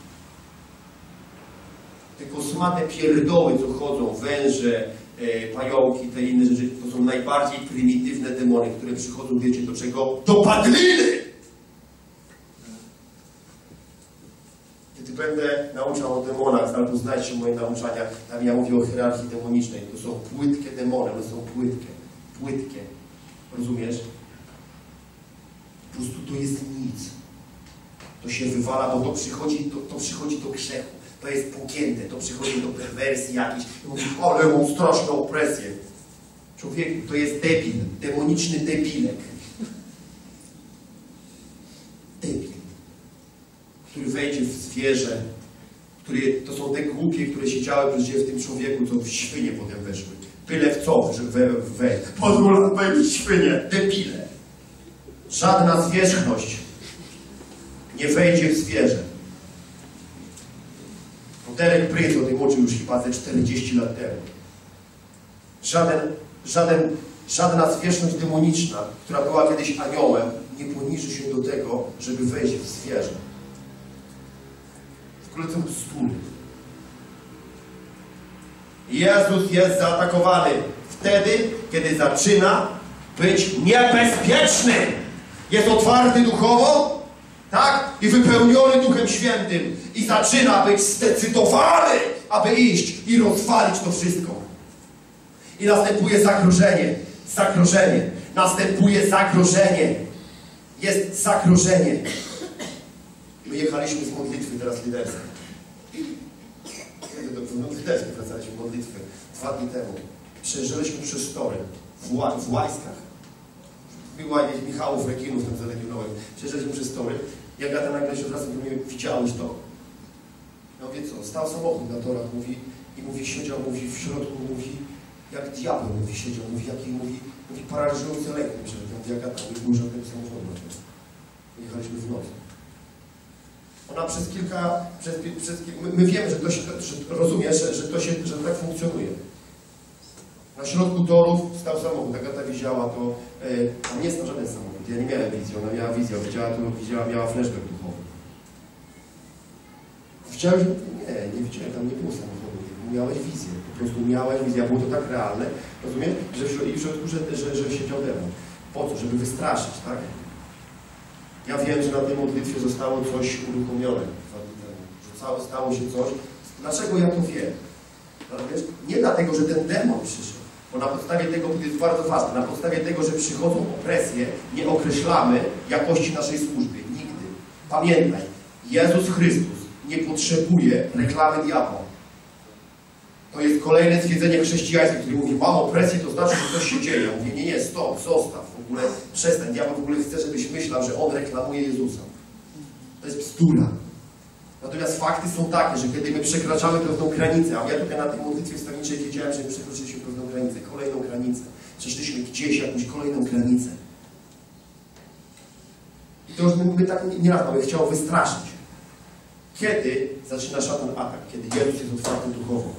Te kosmate pierdoły, co chodzą, węże, e, pająki, te inne rzeczy, to są najbardziej prymitywne demony, które przychodzą, wiecie do czego? Do padliny! Kiedy będę nauczał o demonach, albo znajdzie moje nauczania, tam ja mówię o hierarchii demonicznej. To są płytkie demony, one są płytkie. Płytkie. Rozumiesz? Po prostu to jest nic. To się wywala, bo to przychodzi, to, to przychodzi do grzechu. To jest pogięte, to przychodzi do perwersji jakiejś. I Mówi, ale mam straszną opresję. Człowieku, to jest debil, demoniczny debilek. Debil który wejdzie w zwierzę, który, to są te głupie, które siedziały przecież w tym człowieku, co w świnie potem weszły. Byle w co, że we, we. Pozwól nam wejść świnie, debile. Żadna zwierzchność nie wejdzie w zwierzę. Derek Prince o tym uczył już chyba ze 40 lat temu. Żaden, żaden, żadna zwierzchność demoniczna, która była kiedyś aniołem, nie poniży się do tego, żeby wejść w zwierzę. W ogóle to bzdury. Jezus jest zaatakowany wtedy, kiedy zaczyna być niebezpieczny. Jest otwarty duchowo, tak? I wypełniony Duchem Świętym. I zaczyna być zdecydowany, aby iść i rozwalić to wszystko. I następuje zagrożenie. Zagrożenie. Następuje zagrożenie. Jest zagrożenie. My jechaliśmy z modlitwy teraz liderskiej. Kiedy do liderskiej wracaliśmy modlitwy dwa dni temu. Przejeżdżaliśmy przez tory w, Ła, w Łajskach. Jakieś Michałów, Rekinów tam zalegionowym. Przejeżdżaliśmy przez tory. Jak ja tam nagle się odwracam, to mówię, widziałeś to? Ja mówię, co? Stał samochód na torach, mówi, i mówi, siedział, mówi, w środku, mówi, jak diabeł, mówi, siedział, mówi, jaki, mówi, mówi, paraliżujący lek przed tym, jak ja tam, nie było żadnego samochodu tym. Jechaliśmy w nocy. Ona przez kilka, przez, przez, my, my wiemy, że to się, że rozumiesz, że, że to się, że tak funkcjonuje. Na środku torów stał samochód, Agata widziała to, e, tam nie stał żaden samochód, ja nie miałem wizji, ona miała wizję, widziała to, widziała, miała flashback duchowy. Widziałeś? Nie, nie widziałem, tam nie było samochodu, miałeś wizję, po prostu miałeś wizję, było to tak realne, że w, środku, że, że, że siedział demon. Po co? Żeby wystraszyć, tak? Ja wiem, że na tej modlitwie zostało coś uruchomione że cało, stało się coś. Dlaczego ja to wiem? Nie dlatego, że ten demon przyszedł, bo na podstawie tego, to jest bardzo ważne, na podstawie tego, że przychodzą opresje, nie określamy jakości naszej służby. Nigdy. Pamiętaj, Jezus Chrystus nie potrzebuje reklamy diabła. To jest kolejne stwierdzenie chrześcijańskie, które mówi, mam opresję, to znaczy, że coś się dzieje. Ja mówię, nie, nie, stop, zostaw, w ogóle przestań. Diabeł w ogóle chce, żebyś myślał, że on reklamuje Jezusa. To jest bzdura. Natomiast fakty są takie, że kiedy my przekraczamy pewną granicę, a ja tutaj na tej modlitwie wstawniczej wiedziałem, że my przekroczyliśmy granicę, kolejną granicę. Przeszliśmy gdzieś jakąś kolejną granicę. I to już my tak nie raz mamy chciał wystraszyć. Kiedy zaczyna szatan atak? Kiedy Jezus jest otwarty duchowo,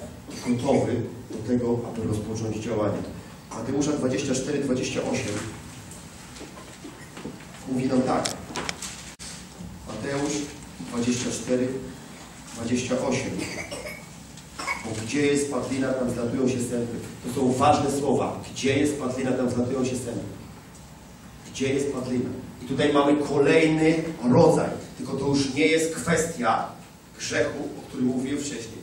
gotowy do tego, aby rozpocząć działanie. Mateusza 24, 28 mówi nam tak. Mateusz 24, 28. Bo gdzie jest padlina, tam zlatują się sępy. To są ważne słowa. Gdzie jest padlina, tam zlatują się sępy. Gdzie jest padlina? I tutaj mamy kolejny rodzaj. Tylko to już nie jest kwestia grzechu, o którym mówiłem wcześniej.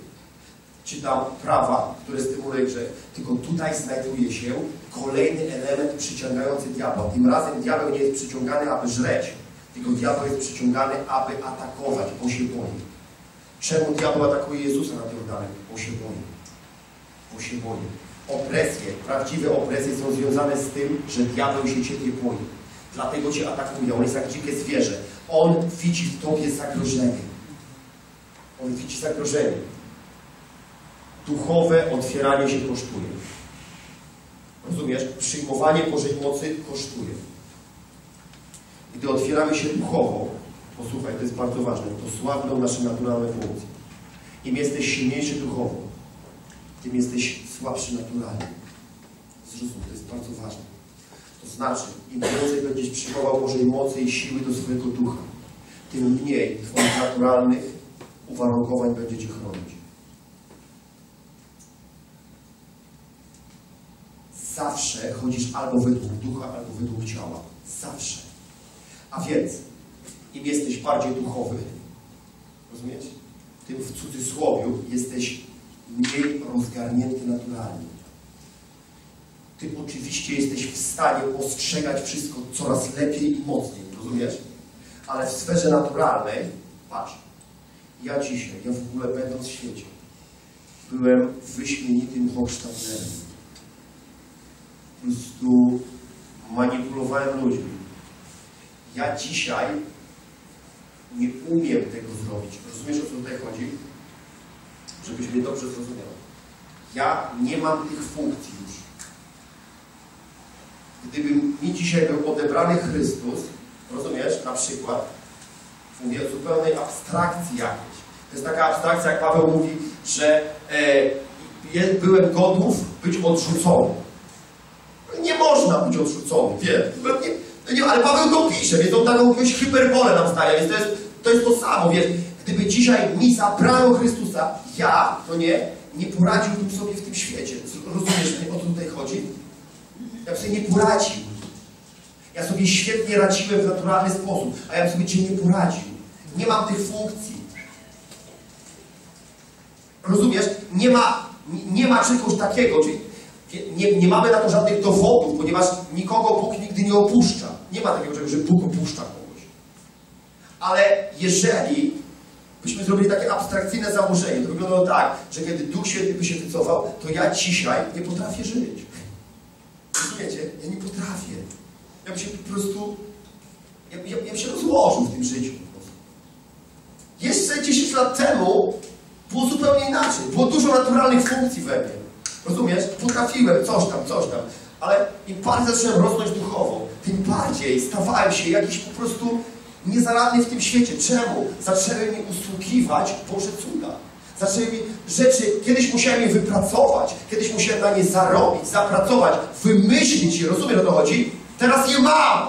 Czy tam prawa, które stymuluje grzech. Tylko tutaj znajduje się kolejny element przyciągający diabła. Tym razem diabeł nie jest przyciągany, aby żreć. Tylko diabeł jest przyciągany, aby atakować, bo się boi. Czemu diabeł atakuje Jezusa na Jordanie? Bo się boi. Bo się boi. Opresje, prawdziwe opresje są związane z tym, że diabeł się Ciebie boi. Dlatego cię atakuje. On jest jak dzikie zwierzę. On widzi w tobie zagrożenie. On widzi zagrożenie. Duchowe otwieranie się kosztuje. Rozumiesz? Przyjmowanie Bożej mocy kosztuje. Gdy otwieramy się duchowo, posłuchaj, to jest bardzo ważne, to słabną nasze naturalne funkcje. Im jesteś silniejszy duchowo, tym jesteś słabszy naturalnie. Zrozum, to jest bardzo ważne. To znaczy, im więcej będziesz przyjmował Bożej mocy i siły do swojego ducha, tym mniej Twoich naturalnych uwarunkowań będzie Cię chronić. Zawsze chodzisz albo według ducha, albo według ciała. Zawsze. A więc, im jesteś bardziej duchowy, rozumiesz? Tym w cudzysłowiu jesteś mniej rozgarnięty naturalnie. Ty oczywiście jesteś w stanie postrzegać wszystko coraz lepiej i mocniej, rozumiesz? Ale w sferze naturalnej, patrz, ja dzisiaj, ja w ogóle będąc w świecie, byłem wyśmienitym hochsztaplerem. Po prostu manipulowałem ludźmi. Ja dzisiaj nie umiem tego zrobić. Rozumiesz, o co tutaj chodzi? Żebyś mnie dobrze zrozumiał. Ja nie mam tych funkcji już. Gdyby mi dzisiaj był odebrany Chrystus, rozumiesz, na przykład, mówię o zupełnej abstrakcji jakiejś. To jest taka abstrakcja, jak Paweł mówi, że e, byłem gotów być odrzucony. Nie można być odrzucony? Pewnie, no nie, ale Paweł to pisze, więc on taką jakąś hiperbolę nam staje, więc to jest, to jest to samo, wiesz? Gdyby dzisiaj mi zabrano Chrystusa, ja, to nie, nie poradziłbym sobie w tym świecie. Rozumiesz, o co tutaj chodzi? Ja bym sobie nie poradził. Ja sobie świetnie radziłem w naturalny sposób, a ja bym sobie cię nie poradził. Nie mam tych funkcji. Rozumiesz? Nie ma, nie ma czegoś takiego, czyli nie, nie mamy na to żadnych dowodów, ponieważ nikogo Bóg nigdy nie opuszcza. Nie ma takiego czegoś, że Bóg opuszcza kogoś. Ale jeżeli byśmy zrobili takie abstrakcyjne założenie, to wyglądało tak, że kiedy Duch Święty by się wycofał, to ja dzisiaj nie potrafię żyć. Rozumiecie? Ja nie potrafię. Ja bym się po prostu... Ja, ja, ja bym się rozłożył w tym życiu. Jeszcze 10 lat temu było zupełnie inaczej. Było dużo naturalnych funkcji we mnie. Rozumiesz? Potrafiłem coś tam, coś tam. Ale im bardziej zacząłem rosnąć duchowo, tym bardziej stawałem się jakiś po prostu niezaradny w tym świecie. Czemu? Zaczęły mi usługiwać Boże cuda. Zaczęły mi rzeczy, kiedyś musiałem je wypracować, kiedyś musiałem na nie zarobić, zapracować, wymyślić je, rozumiesz o to chodzi? Teraz je mam!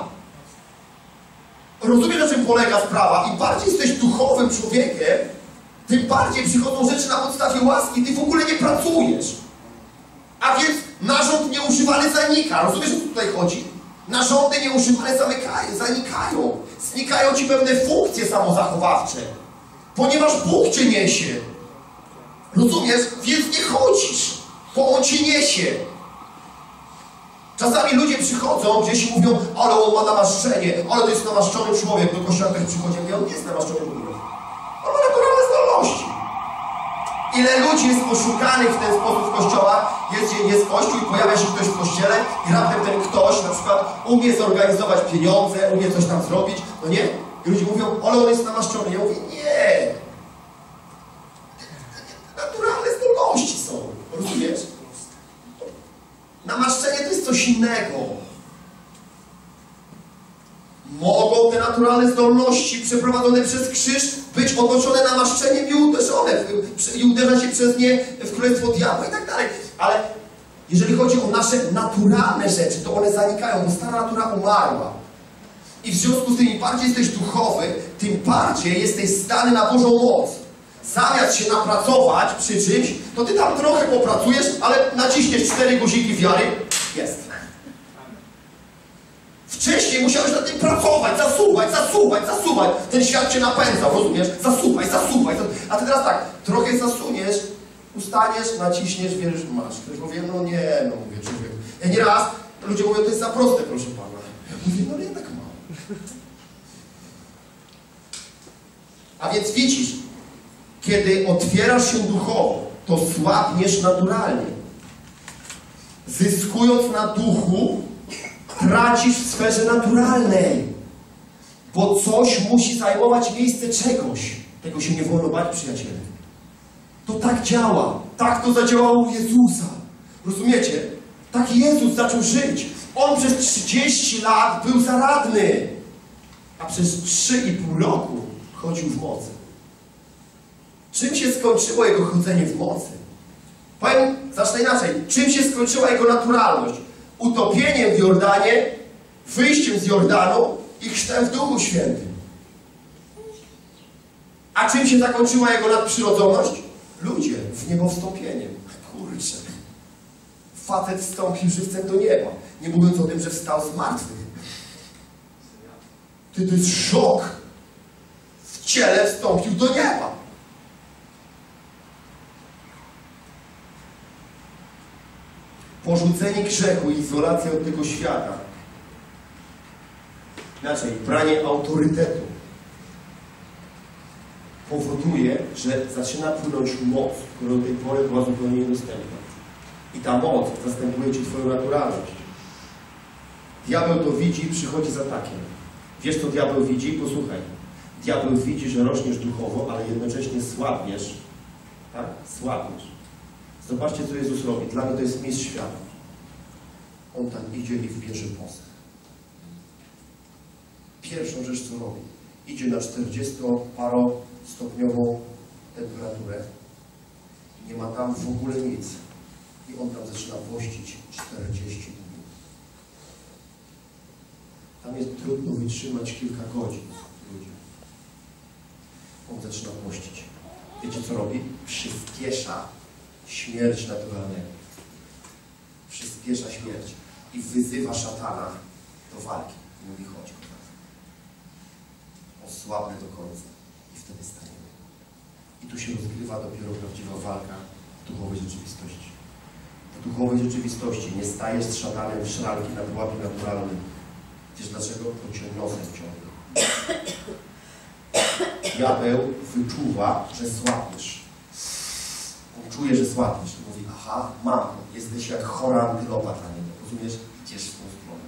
Rozumiesz, na czym polega sprawa? Im bardziej jesteś duchowym człowiekiem, tym bardziej przychodzą rzeczy na podstawie łaski, ty w ogóle nie pracujesz. A więc narząd nieużywany zanika. Rozumiesz, o co tutaj chodzi? Narządy nieużywane zamykają, zanikają. Znikają ci pewne funkcje samozachowawcze. Ponieważ Bóg cię niesie. Rozumiesz? Więc nie chodzisz, bo On cię niesie. Czasami ludzie przychodzą gdzieś i mówią, ale on ma namaszczenie, ale to jest namaszczony człowiek, do kościoła też przychodzi. Ja on nie jest namaszczony człowiek. On ma naturalne zdolności. Ile ludzi jest oszukanych w ten sposób w kościołach, jest, jest kościół i pojawia się ktoś w kościele i raptem ten ktoś na przykład umie zorganizować pieniądze, umie coś tam zrobić, no nie? I ludzie mówią, ale on jest namaszczony. Ja mówię, nie. Naturalne zdolności są, rozumiesz? Namaszczenie to jest coś innego. Mogą te naturalne zdolności przeprowadzone przez krzyż być otoczone namaszczeniem i uderzone, i uderza się przez nie w królestwo diabła i tak dalej. Ale jeżeli chodzi o nasze naturalne rzeczy, to one zanikają, bo stara natura umarła. I w związku z tym, im bardziej jesteś duchowy, tym bardziej jesteś zdany na Bożą moc. Zamiast się napracować przy czymś, to ty tam trochę popracujesz, ale naciśniesz cztery guziki wiary, jest. Wcześniej musiałeś nad tym pracować, zasuwać, zasuwać, zasuwać. Ten świat cię napędzał, rozumiesz? Zasuwaj, zasuwaj. zas- A ty teraz tak, trochę zasuniesz, ustaniesz, naciśniesz, wierzysz, masz. Ktoś powie, no nie, no mówię, człowiek. Ja nieraz, ludzie mówią, to jest za proste, proszę pana. Mówię, no tak mam. A więc widzisz, kiedy otwierasz się duchowo, to słabniesz naturalnie. Zyskując na duchu, tracisz w sferze naturalnej. Bo coś musi zajmować miejsce czegoś. Tego się nie wolno bać, przyjaciele. To tak działa. Tak to zadziałało u Jezusa. Rozumiecie? Tak Jezus zaczął żyć. On przez 30 lat był zaradny. A przez 3,5 roku chodził w mocy. Czym się skończyło jego chodzenie w mocy? Powiem, zacznę inaczej. Czym się skończyła jego naturalność? Utopieniem w Jordanie, wyjściem z Jordanu i chrztem w Duchu Świętym. A czym się zakończyła jego nadprzyrodzoność? Ludzie, w niebo wstąpieniem. Kurczę. Facet wstąpił żywcem do nieba. Nie mówiąc o tym, że wstał z martwych. Ty, to jest szok. W ciele wstąpił do nieba. Porzucenie grzechu i izolacja od tego świata. Inaczej, branie autorytetu powoduje, że zaczyna płynąć moc, która do tej pory była zupełnie niedostępna. I ta moc zastępuje Ci Twoją naturalność. Diabeł to widzi i przychodzi z atakiem. Wiesz, co diabeł widzi? Posłuchaj. Diabeł widzi, że rośniesz duchowo, ale jednocześnie słabniesz. Tak? Słabniesz. Zobaczcie, co Jezus robi. Dla mnie to jest mistrz świata. On tam idzie i wbierze post. Pierwszą rzecz, co robi. Idzie na 40-parostopniową temperaturę. Nie ma tam w ogóle nic. I on tam zaczyna pościć 40 dni. Tam jest trudno wytrzymać kilka godzin. Ludzie. On zaczyna pościć. Wiecie co robi? Przyspiesza śmierć naturalnego. Przyspiesza śmierć. I wyzywa szatana do walki. I mówi, chodź kochany. Osłabny do końca. I wtedy staniemy. I tu się rozgrywa dopiero prawdziwa walka duchowej rzeczywistości. W duchowej rzeczywistości nie stajesz z szatanem w szranki na pułapie naturalnym. Wiesz dlaczego? Bo cię nosem ciągnie. Diabeł wyczuwa, że słabniesz. Czuje, że słabniesz. I mówi, aha, mam. Jesteś jak chora antylopa dla niego. Rozumiesz? Idziesz w tą stronę.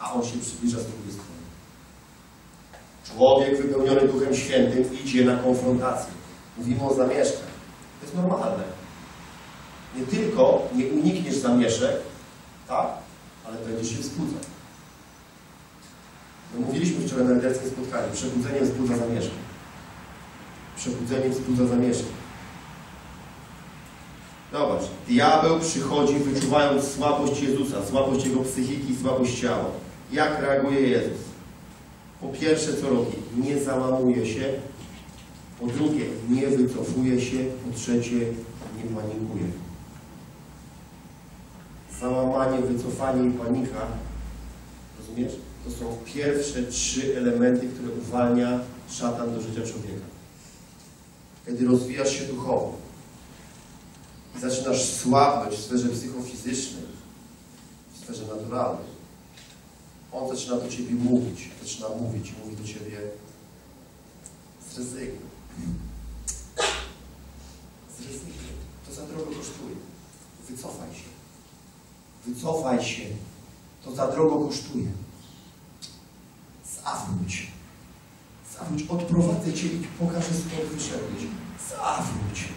A on się przybliża z drugiej strony. Człowiek wypełniony Duchem Świętym idzie na konfrontację. Mówimy o zamieszkach. To jest normalne. Nie tylko nie unikniesz zamieszek, tak? Ale będziesz się wzbudzał. No mówiliśmy wczoraj na liderskim spotkaniu. Przebudzenie wzbudza zamieszek. Przebudzenie wzbudza zamieszek. Diabeł przychodzi wyczuwając słabość Jezusa, słabość jego psychiki, słabość ciała. Jak reaguje Jezus? Po pierwsze, co robi? Nie załamuje się. Po drugie, nie wycofuje się. Po trzecie, nie panikuje. Załamanie, wycofanie i panika, rozumiesz? To są pierwsze trzy elementy, które uwalnia szatan do życia człowieka. Kiedy rozwijasz się duchowo i zaczynasz słabnąć w sferze psychofizycznej, w sferze naturalnej, on zaczyna do Ciebie mówić, zaczyna mówić, mówi do Ciebie zrezygnuj. Zrezygnuj. To za drogo kosztuje. Wycofaj się. Wycofaj się. To za drogo kosztuje. Zawróć. Zawróć. Odprowadzę Cię i pokażę skąd wyszedłeś. Zawróć.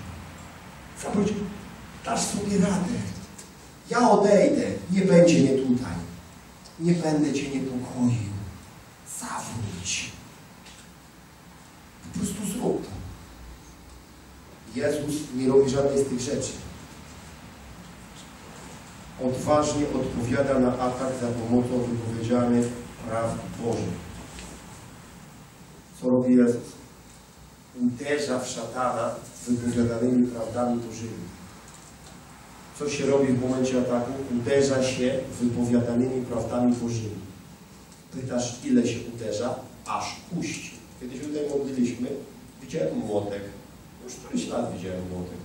Zawróć. Dasz sobie radę. Ja odejdę. Nie będzie mnie tutaj. Nie będę Cię niepokoił. Zawróć. Po prostu zrób to. Jezus nie robi żadnej z tych rzeczy. Odważnie odpowiada na atak za pomocą wypowiedzianych praw Bożych. Co robi Jezus? Uderza w szatana wypowiadanymi prawdami Bożymi. Co się robi w momencie ataku? Uderza się wypowiadanymi prawdami Bożymi. Pytasz, ile się uderza? Aż puści. Kiedyś tutaj modliliśmy, widziałem młotek. Już któryś raz widziałem młotek.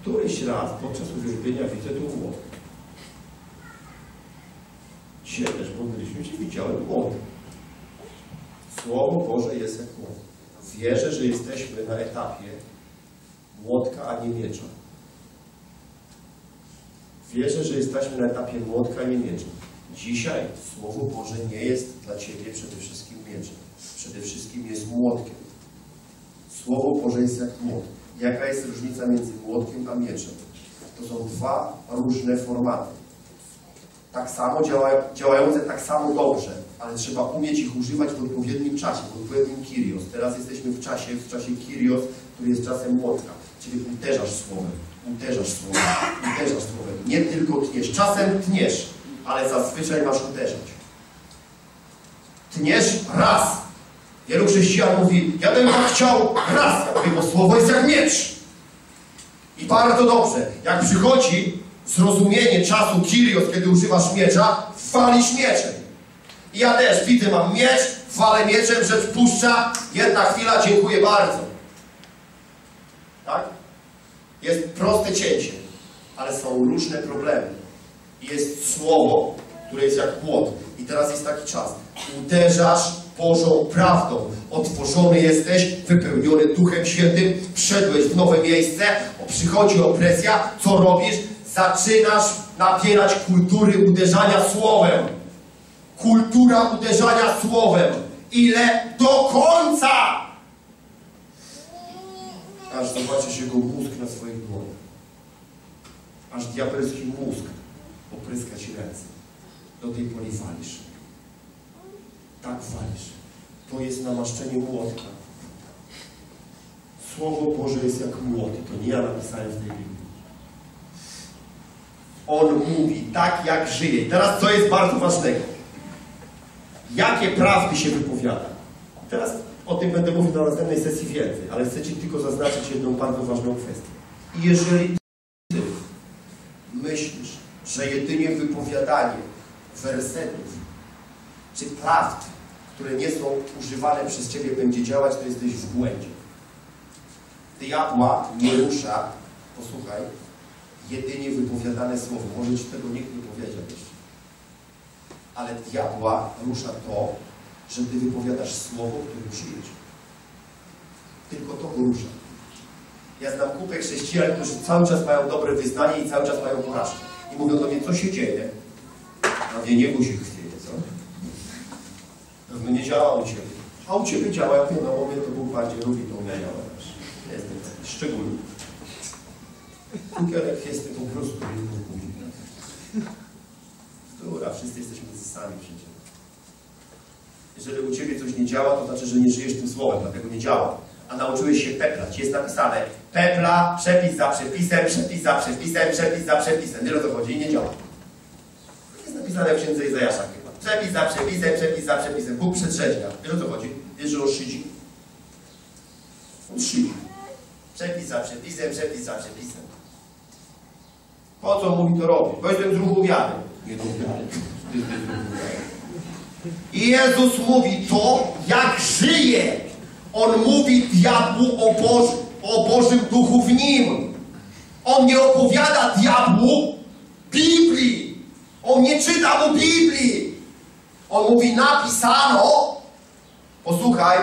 Któryś raz podczas uwielbienia widzę tu młotek. Dzisiaj też modliliśmy się, widziałem młotek. Słowo Boże jest jak młotek. Wierzę, że jesteśmy na etapie młotka, a nie miecza. Wierzę, że jesteśmy na etapie młotka, nie miecza. Dzisiaj Słowo Boże nie jest dla Ciebie przede wszystkim mieczem. Przede wszystkim jest młotkiem. Słowo Boże jest jak młot. Jaka jest różnica między młotkiem a mieczem? To są dwa różne formaty. Tak samo działają, działające tak samo dobrze, ale trzeba umieć ich używać w odpowiednim czasie, w odpowiednim kirios. Teraz jesteśmy w czasie, w czasie kirios, który jest czasem młotka. Czyli uderzasz słowem, uderzasz słowem, uderzasz słowem. Nie tylko tniesz. Czasem tniesz, ale zazwyczaj masz uderzać. Tniesz raz. Wielu chrześcijan mówi, ja bym tak chciał raz. Bo słowo jest jak miecz. I bardzo dobrze, jak przychodzi zrozumienie czasu Kirios, kiedy używasz miecza, walisz mieczem. I ja też widzę, mam miecz, walę mieczem, rzecz puszcza, jedna chwila, dziękuję bardzo. Tak? Jest proste cięcie, ale są różne problemy. Jest słowo, które jest jak płot. I teraz jest taki czas. Uderzasz Bożą prawdą. Otworzony jesteś, wypełniony Duchem Świętym, wszedłeś w nowe miejsce, przychodzi opresja, co robisz? Zaczynasz nabierać kultury uderzania słowem. Kultura uderzania słowem. Ile? Do końca! Aż zobaczysz jego mózg na swoich dłoniach. Aż diabelski mózg opryska ci ręce. Do tej pory walisz. Tak walisz. To jest namaszczenie młotka. Słowo Boże jest jak młot. To nie ja napisałem w tej Biblii. On mówi tak, jak żyje. Teraz co jest bardzo ważnego? Jakie prawdy się wypowiada? Teraz o tym będę mówił na następnej sesji więcej, ale chcę Ci tylko zaznaczyć jedną bardzo ważną kwestię. I jeżeli Ty myślisz, że jedynie wypowiadanie wersetów czy prawd, które nie są używane przez Ciebie będzie działać, to jesteś w błędzie. Diabła nie rusza, posłuchaj, jedynie wypowiadane słowo. Może Ci tego nikt nie powiedział jeszcze. Ale diabła rusza to, że Ty wypowiadasz słowo, które przyjdzie. Tylko to go rusza. Ja znam kupę chrześcijan, którzy cały czas mają dobre wyznanie i cały czas mają porażkę. I mówią do mnie, co się dzieje? A mnie nie musi chwieje, co? Pewno nie działa u Ciebie. A u Ciebie działa, ja mówię, no u to Bóg bardziej lubi, to u mnie działa też. Jestem taki szczególny. Cukierek jest po prostu mówi. Dobra, wszyscy jesteśmy sami przecież. Jeżeli u Ciebie coś nie działa, to znaczy, że nie żyjesz tym słowem, dlatego nie działa. A nauczyłeś się peplać. Jest napisane pepla, przepis za przepisem, przepis za przepisem, przepis za przepisem. Wiele o chodzi i nie działa. Jest napisane w księdze Izajasza chyba. Przepis za przepisem, przepis za przepisem. Bóg przedrzeźnia. Wiesz o co chodzi? Wiesz, że on szydzi? On szydzi. Przepis za przepisem, przepis za przepisem. Po co mówi to robić? Bo jestem z ruchu wiary. Nie do wiary. Jezus mówi to, jak żyje. On mówi diabłu o, Boż, o Bożym Duchu w nim. On nie opowiada diabłu Biblii. On nie czyta mu Biblii. On mówi napisano. Posłuchaj.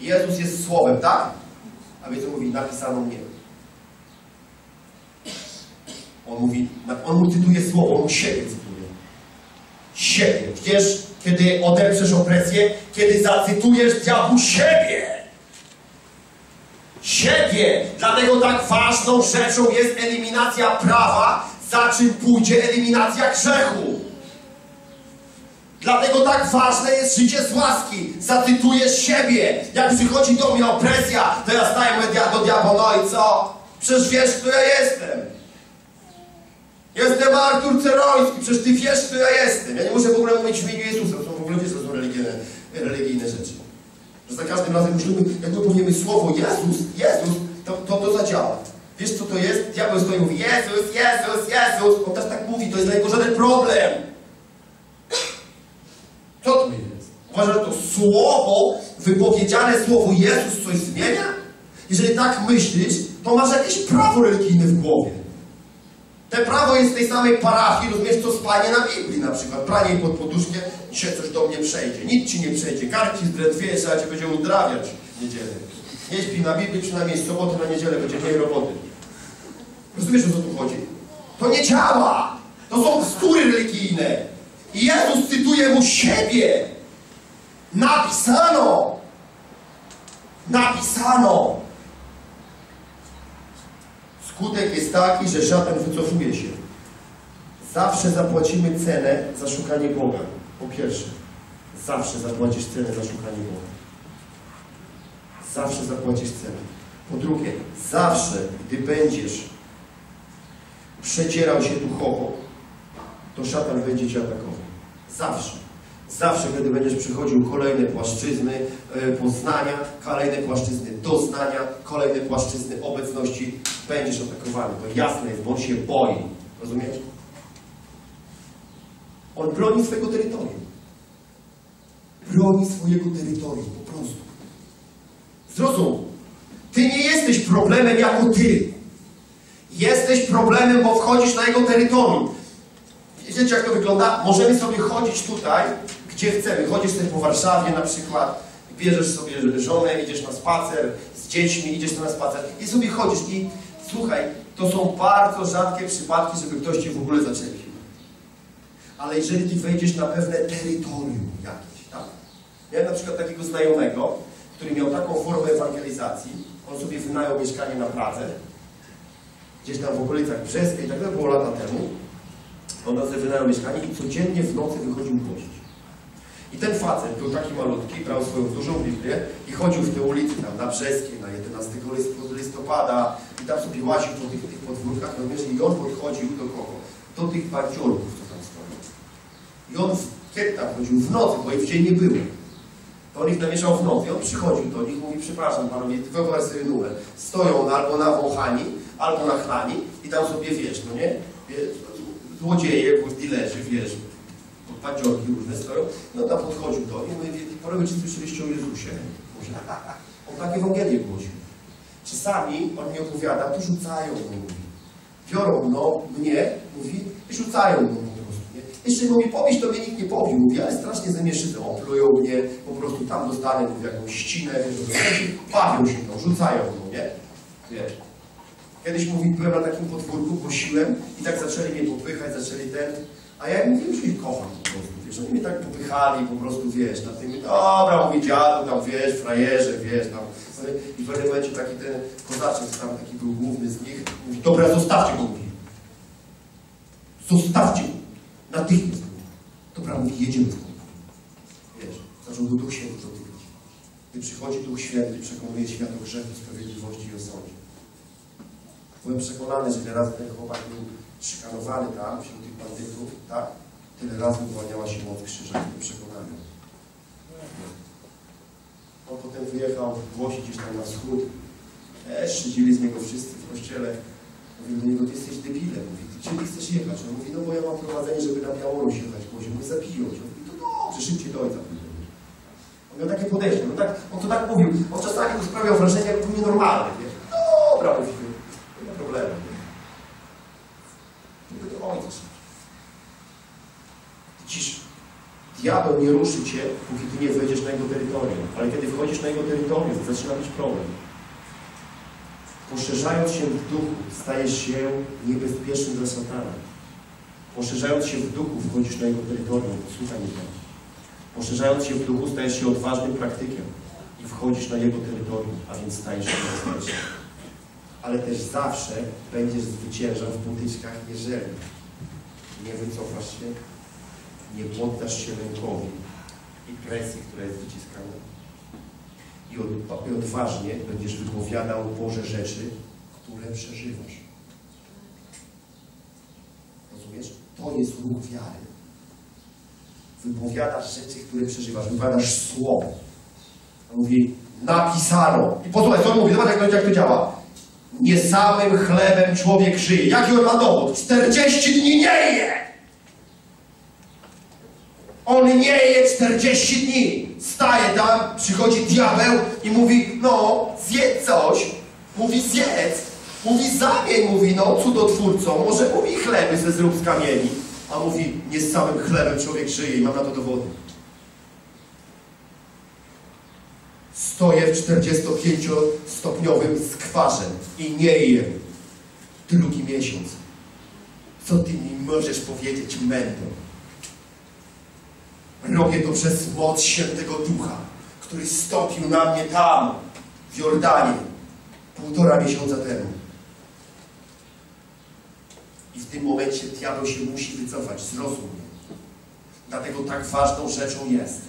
Jezus jest słowem, tak? A więc on mówi napisano mnie. On mówi, on mu cytuje słowo, on mu siebie siebie. Wiesz, kiedy odeprzesz opresję, kiedy zacytujesz diabłu siebie. Siebie. Dlatego tak ważną rzeczą jest eliminacja prawa, za czym pójdzie eliminacja grzechu. Dlatego tak ważne jest życie z łaski. Zacytujesz siebie. Jak przychodzi do mnie opresja, to ja staję do diabła, no i co? Przecież wiesz, kto ja jestem. Jestem Artur Ceroński, przecież ty wiesz, kto ja jestem. Ja nie muszę w ogóle mówić w imieniu Jezusa, to w ogóle wiesz, to są religijne, religijne rzeczy. Że za każdym razem musimy, jak my powiemy słowo Jezus, Jezus, to, to to zadziała. Wiesz co to jest? Diabeł stoi i mówi Jezus, Jezus, Jezus. On też tak mówi, to jest dla niego żaden problem. Co to jest? Uważasz, że to słowo, wypowiedziane słowo Jezus coś zmienia? Jeżeli tak myślisz, to masz jakieś prawo religijne w głowie. Te prawo jest z tej samej parafii, rozumiesz, co spanie na Biblii na przykład. Pranie pod poduszkę, dzisiaj coś do mnie przejdzie. Nic ci nie przejdzie. Karki zdrętwieje, trzeba cię będzie uzdrawiać w niedzielę. Nie śpi na Biblii, przynajmniej z soboty na niedzielę będzie mniej roboty. Rozumiesz, o co tu chodzi? To nie działa! To są bzdury religijne. I Jezus cytuje mu siebie. Napisano. Napisano. Skutek jest taki, że szatan wycofuje się. Zawsze zapłacimy cenę za szukanie Boga. Po pierwsze, zawsze zapłacisz cenę za szukanie Boga. Zawsze zapłacisz cenę. Po drugie, zawsze, gdy będziesz przedzierał się duchowo, to szatan będzie cię atakował. Zawsze. Zawsze, kiedy będziesz przychodził kolejne płaszczyzny e, poznania, kolejne płaszczyzny doznania, kolejne płaszczyzny obecności, będziesz atakowany. To jasne jest, bo on się boi. Rozumiesz? On broni swojego terytorium. Broni swojego terytorium, po prostu. Zrozum. Ty nie jesteś problemem jako ty. Jesteś problemem, bo wchodzisz na jego terytorium. Wiecie, jak to wygląda? Możemy sobie chodzić tutaj, gdzie chcemy. Chodzisz sobie po Warszawie na przykład, bierzesz sobie żonę, idziesz na spacer, z dziećmi idziesz na spacer i sobie chodzisz. I słuchaj, to są bardzo rzadkie przypadki, żeby ktoś cię w ogóle zaczepił. Ale jeżeli ty wejdziesz na pewne terytorium jakieś, tak? Ja na przykład takiego znajomego, który miał taką formę ewangelizacji, on sobie wynajął mieszkanie na Pradze, gdzieś tam w okolicach Brzeskiej, tak to było lata temu. On sobie wynajął mieszkanie i codziennie w nocy wychodził głosić. I ten facet był taki malutki, brał swoją dużą Biblię i chodził w te ulicy tam na Brzeskiej, na 11 list- listopada i tam sobie łaził po tych, tych podwórkach, no wiesz, i on podchodził do kogo? Do tych bandziorków, co tam stoją. I on kiedy tam chodził? W nocy, bo ich w dzień nie było. To on ich namieszał w nocy. On przychodził do nich, mówi, przepraszam panowie, wyobraź sobie numer. Stoją albo na wąchani, albo na chlani i tam sobie, wiesz, no nie? Wiesz, Złodzieje, dilerzy, wiesz, padziorki różne stoją. No tam podchodził do nich, mówi, panowie, czy słyszeliście o Jezusie? Mówi, on tak Ewangelię głosił. Czasami on mi opowiada, to rzucają go, mówi. Biorą no, mnie, mówi, i rzucają go po prostu. Nie? Jeszcze mówi, powiedz, to mnie nikt nie pobił, mówi, ale strasznie zamieszycą, oplują mnie, po prostu tam dostanę, mówi, jakąś ścinę, wiesz, bawią się to, rzucają go, nie? Wiesz. Kiedyś mówi, byłem na takim podwórku, głosiłem i tak zaczęli mnie popychać, zaczęli ten, a ja mówię, że ich kocham po prostu, wiesz, oni mnie tak popychali po prostu, wiesz, na tym, dobra, mówi dziadu, tam, wiesz, frajerze, wiesz, tam, i w pewnym momencie taki ten kozaczek, tam taki był główny z nich, mówi, dobra, zostawcie go, mówi, zostawcie go, natychmiast, mówi. dobra, mówi, jedziemy nim, wiesz, zaczął go Duch Święty dotykać. Gdy przychodzi Duch Święty, przekonuje świat o grzechu, sprawiedliwości i o sądzie. Byłem przekonany, że ile razy ten chłopak był szykanowany tam, wśród tych bandytów, tak? Tyle razy uwalniała się moc krzyża, byłem przekonany. On potem wyjechał głosić gdzieś tam na wschód. Też szydzili z niego wszyscy w kościele. Mówię do niego, ty jesteś debilem. Mówi, gdzie ty chcesz jechać? On mówi, no bo ja mam prowadzenie, żeby na Białoruś jechać. Głosie, mówię, zabiją cię. On mówi, to dobrze, szybciej do ojca. On miał takie podejście, no tak, on to tak mówił. On czasami to sprawiał wrażenie, jakby był nienormalny, wiesz. Dobra, mówi, nie ma problemu. nie? Tylko do ojca szybciej. Widzisz, diabeł nie ruszy cię, póki ty nie wejdziesz na jego terytorium. Ale kiedy wchodzisz na jego terytorium, zaczyna być problem. Poszerzając się w duchu, stajesz się niebezpieczny dla szatana. Poszerzając się w duchu, wchodzisz na jego terytorium. Posłuchaj mnie teraz. Poszerzając się w duchu, stajesz się odważnym praktykiem i wchodzisz na jego terytorium, a więc stajesz się niebezpieczny. Ale też zawsze będziesz zwyciężał w potyczkach, jeżeli nie wycofasz się, nie poddasz się lękowi i presji, która jest wyciskana. I, od, I odważnie będziesz wypowiadał Boże rzeczy, które przeżywasz. Rozumiesz? To jest ruch wiary. Wypowiadasz rzeczy, które przeżywasz. Wypowiadasz słowo. On mówi, napisano. I posłuchaj, co on mówi? Zobacz, jak to, jak to działa. Nie samym chlebem człowiek żyje. Jaki on ma dowód? 40 dni nie je! On nie je 40 dni. Staje tam, przychodzi diabeł i mówi, no, zjedz coś. Mówi, zjedz. Mówi, zamień, mówi, no, cudotwórco. Może mówi, chleby ze zrób z kamieni. A mówi, nie z samym chlebem człowiek żyje i mam na to dowody. Stoję w 45-stopniowym skwarze i nie jem. Drugi miesiąc. Co ty mi możesz powiedzieć, mędą? Robię to przez moc świętego ducha, który stąpił na mnie tam, w Jordanie, półtora miesiąca temu. I w tym momencie diabeł się musi wycofać, zrozum. Dlatego tak ważną rzeczą jest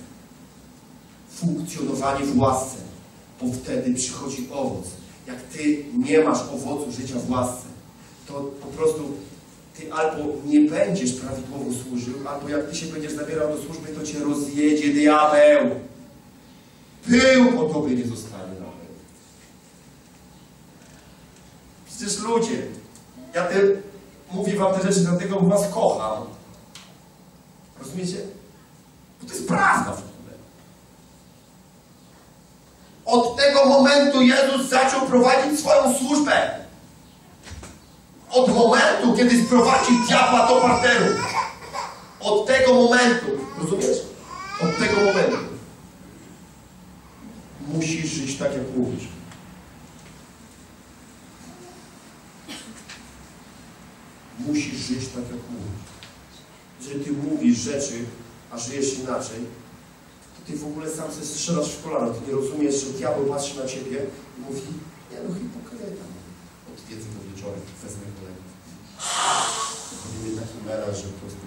funkcjonowanie w łasce, bo wtedy przychodzi owoc. Jak ty nie masz owocu życia w łasce, to po prostu ty albo nie będziesz prawidłowo służył, albo jak ty się będziesz zabierał do służby, to cię rozjedzie diabeł. Pył po tobie nie zostanie nawet. Przecież ludzie, ja te, mówię wam te rzeczy dlatego, bo was kocham. Rozumiecie? Bo to jest prawda w ogóle. Od tego momentu Jezus zaczął prowadzić swoją służbę. Od momentu, kiedy sprowadził diabła do parteru. Od tego momentu. Rozumiesz? Od tego momentu. Musisz żyć tak, jak mówisz. Musisz żyć tak, jak mówisz. Jeżeli ty mówisz rzeczy, a żyjesz inaczej, to ty w ogóle sam sobie strzelasz w kolano. Ty nie rozumiesz, że diabeł patrzy na ciebie i mówi, nie no, hipokryta. Od wiedzy do wieczora wezmę kolegów. Robimy taki melanż, że po prostu...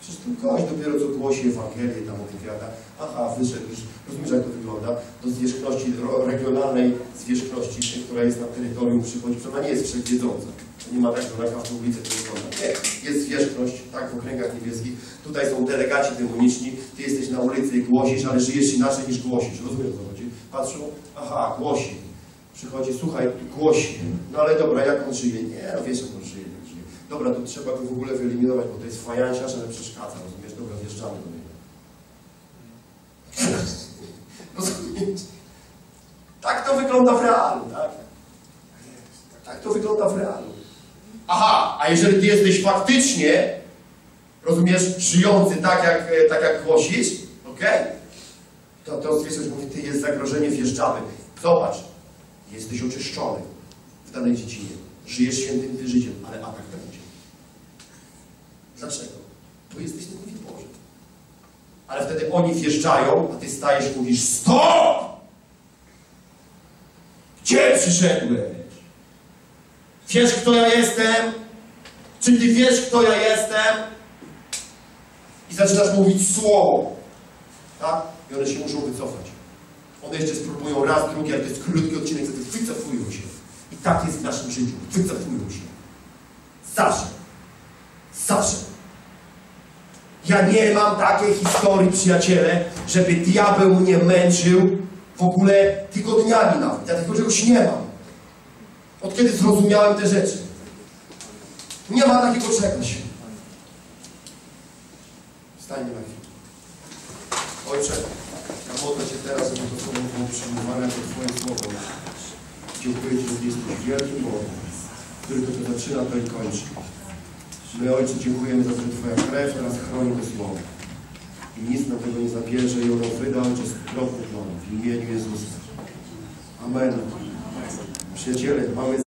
Przecież ten gość dopiero co głosi Ewangelię, tam opowiada, aha, wyszedł już, rozumiesz jak to wygląda, do zwierzchności regionalnej zwierzchności, która jest na terytorium przychodzi, ona nie jest wszechwiedząca. Nie ma tak, że na każdą ulicę to wygląda. Nie, jest zwierzchność, tak, w okręgach niebieskich, tutaj są delegaci demoniczni, ty jesteś na ulicy i głosisz, ale żyjesz inaczej niż głosisz, rozumiesz o co chodzi? Patrzą, aha, głosi. Przychodzi, słuchaj, głosi. No ale dobra, jak on żyje? Nie, no wiesz jak on żyje. Dobra, to trzeba go w ogóle wyeliminować, bo to jest fajansia, że przeszkadza, rozumiesz? Dobra, wjeżdżamy do niego. Rozumiesz? Tak to wygląda w realu, tak? Tak to wygląda w realu. Aha, a jeżeli ty jesteś faktycznie, rozumiesz, żyjący tak jak, tak jak głosisz, okej? To, to zwierzę mówi, ty jest zagrożenie, wjeżdżamy. Zobacz, jesteś oczyszczony w danej dziedzinie. Żyjesz świętym ty życiem, ale atak będzie. Dlaczego? Bo jesteś na niebie Boże. Ale wtedy oni wjeżdżają, a ty stajesz i mówisz STOP! Gdzie przyszedłeś? Wiesz, kto ja jestem? Czy ty wiesz, kto ja jestem? I zaczynasz mówić słowo. Tak? I one się muszą wycofać. One jeszcze spróbują raz, drugi, ale to jest krótki odcinek, wtedy wycofują się. I tak jest w naszym życiu. Wycofują się. Zawsze. Zawsze. Ja nie mam takiej historii, przyjaciele, żeby diabeł mnie męczył w ogóle tygodniami nawet. Ja tego czegoś nie mam. Od kiedy zrozumiałem te rzeczy. Nie ma takiego czegoś. Wstańmy na chwilę. Ojcze, modlę Cię teraz, żeby to słowo było przyjmowane jako Twoje słowo. Dziękuję Ci, że jesteś wielkim Bogiem, który to, to zaczyna, to i kończy. My, Ojcze, dziękujemy za to, że Twoja krew teraz chroni to słowo. I nic nam tego nie zabierze i ono wyda, Ojcze, stukrotnie w imieniu Jezusa. Amen. Przyjaciele, mamy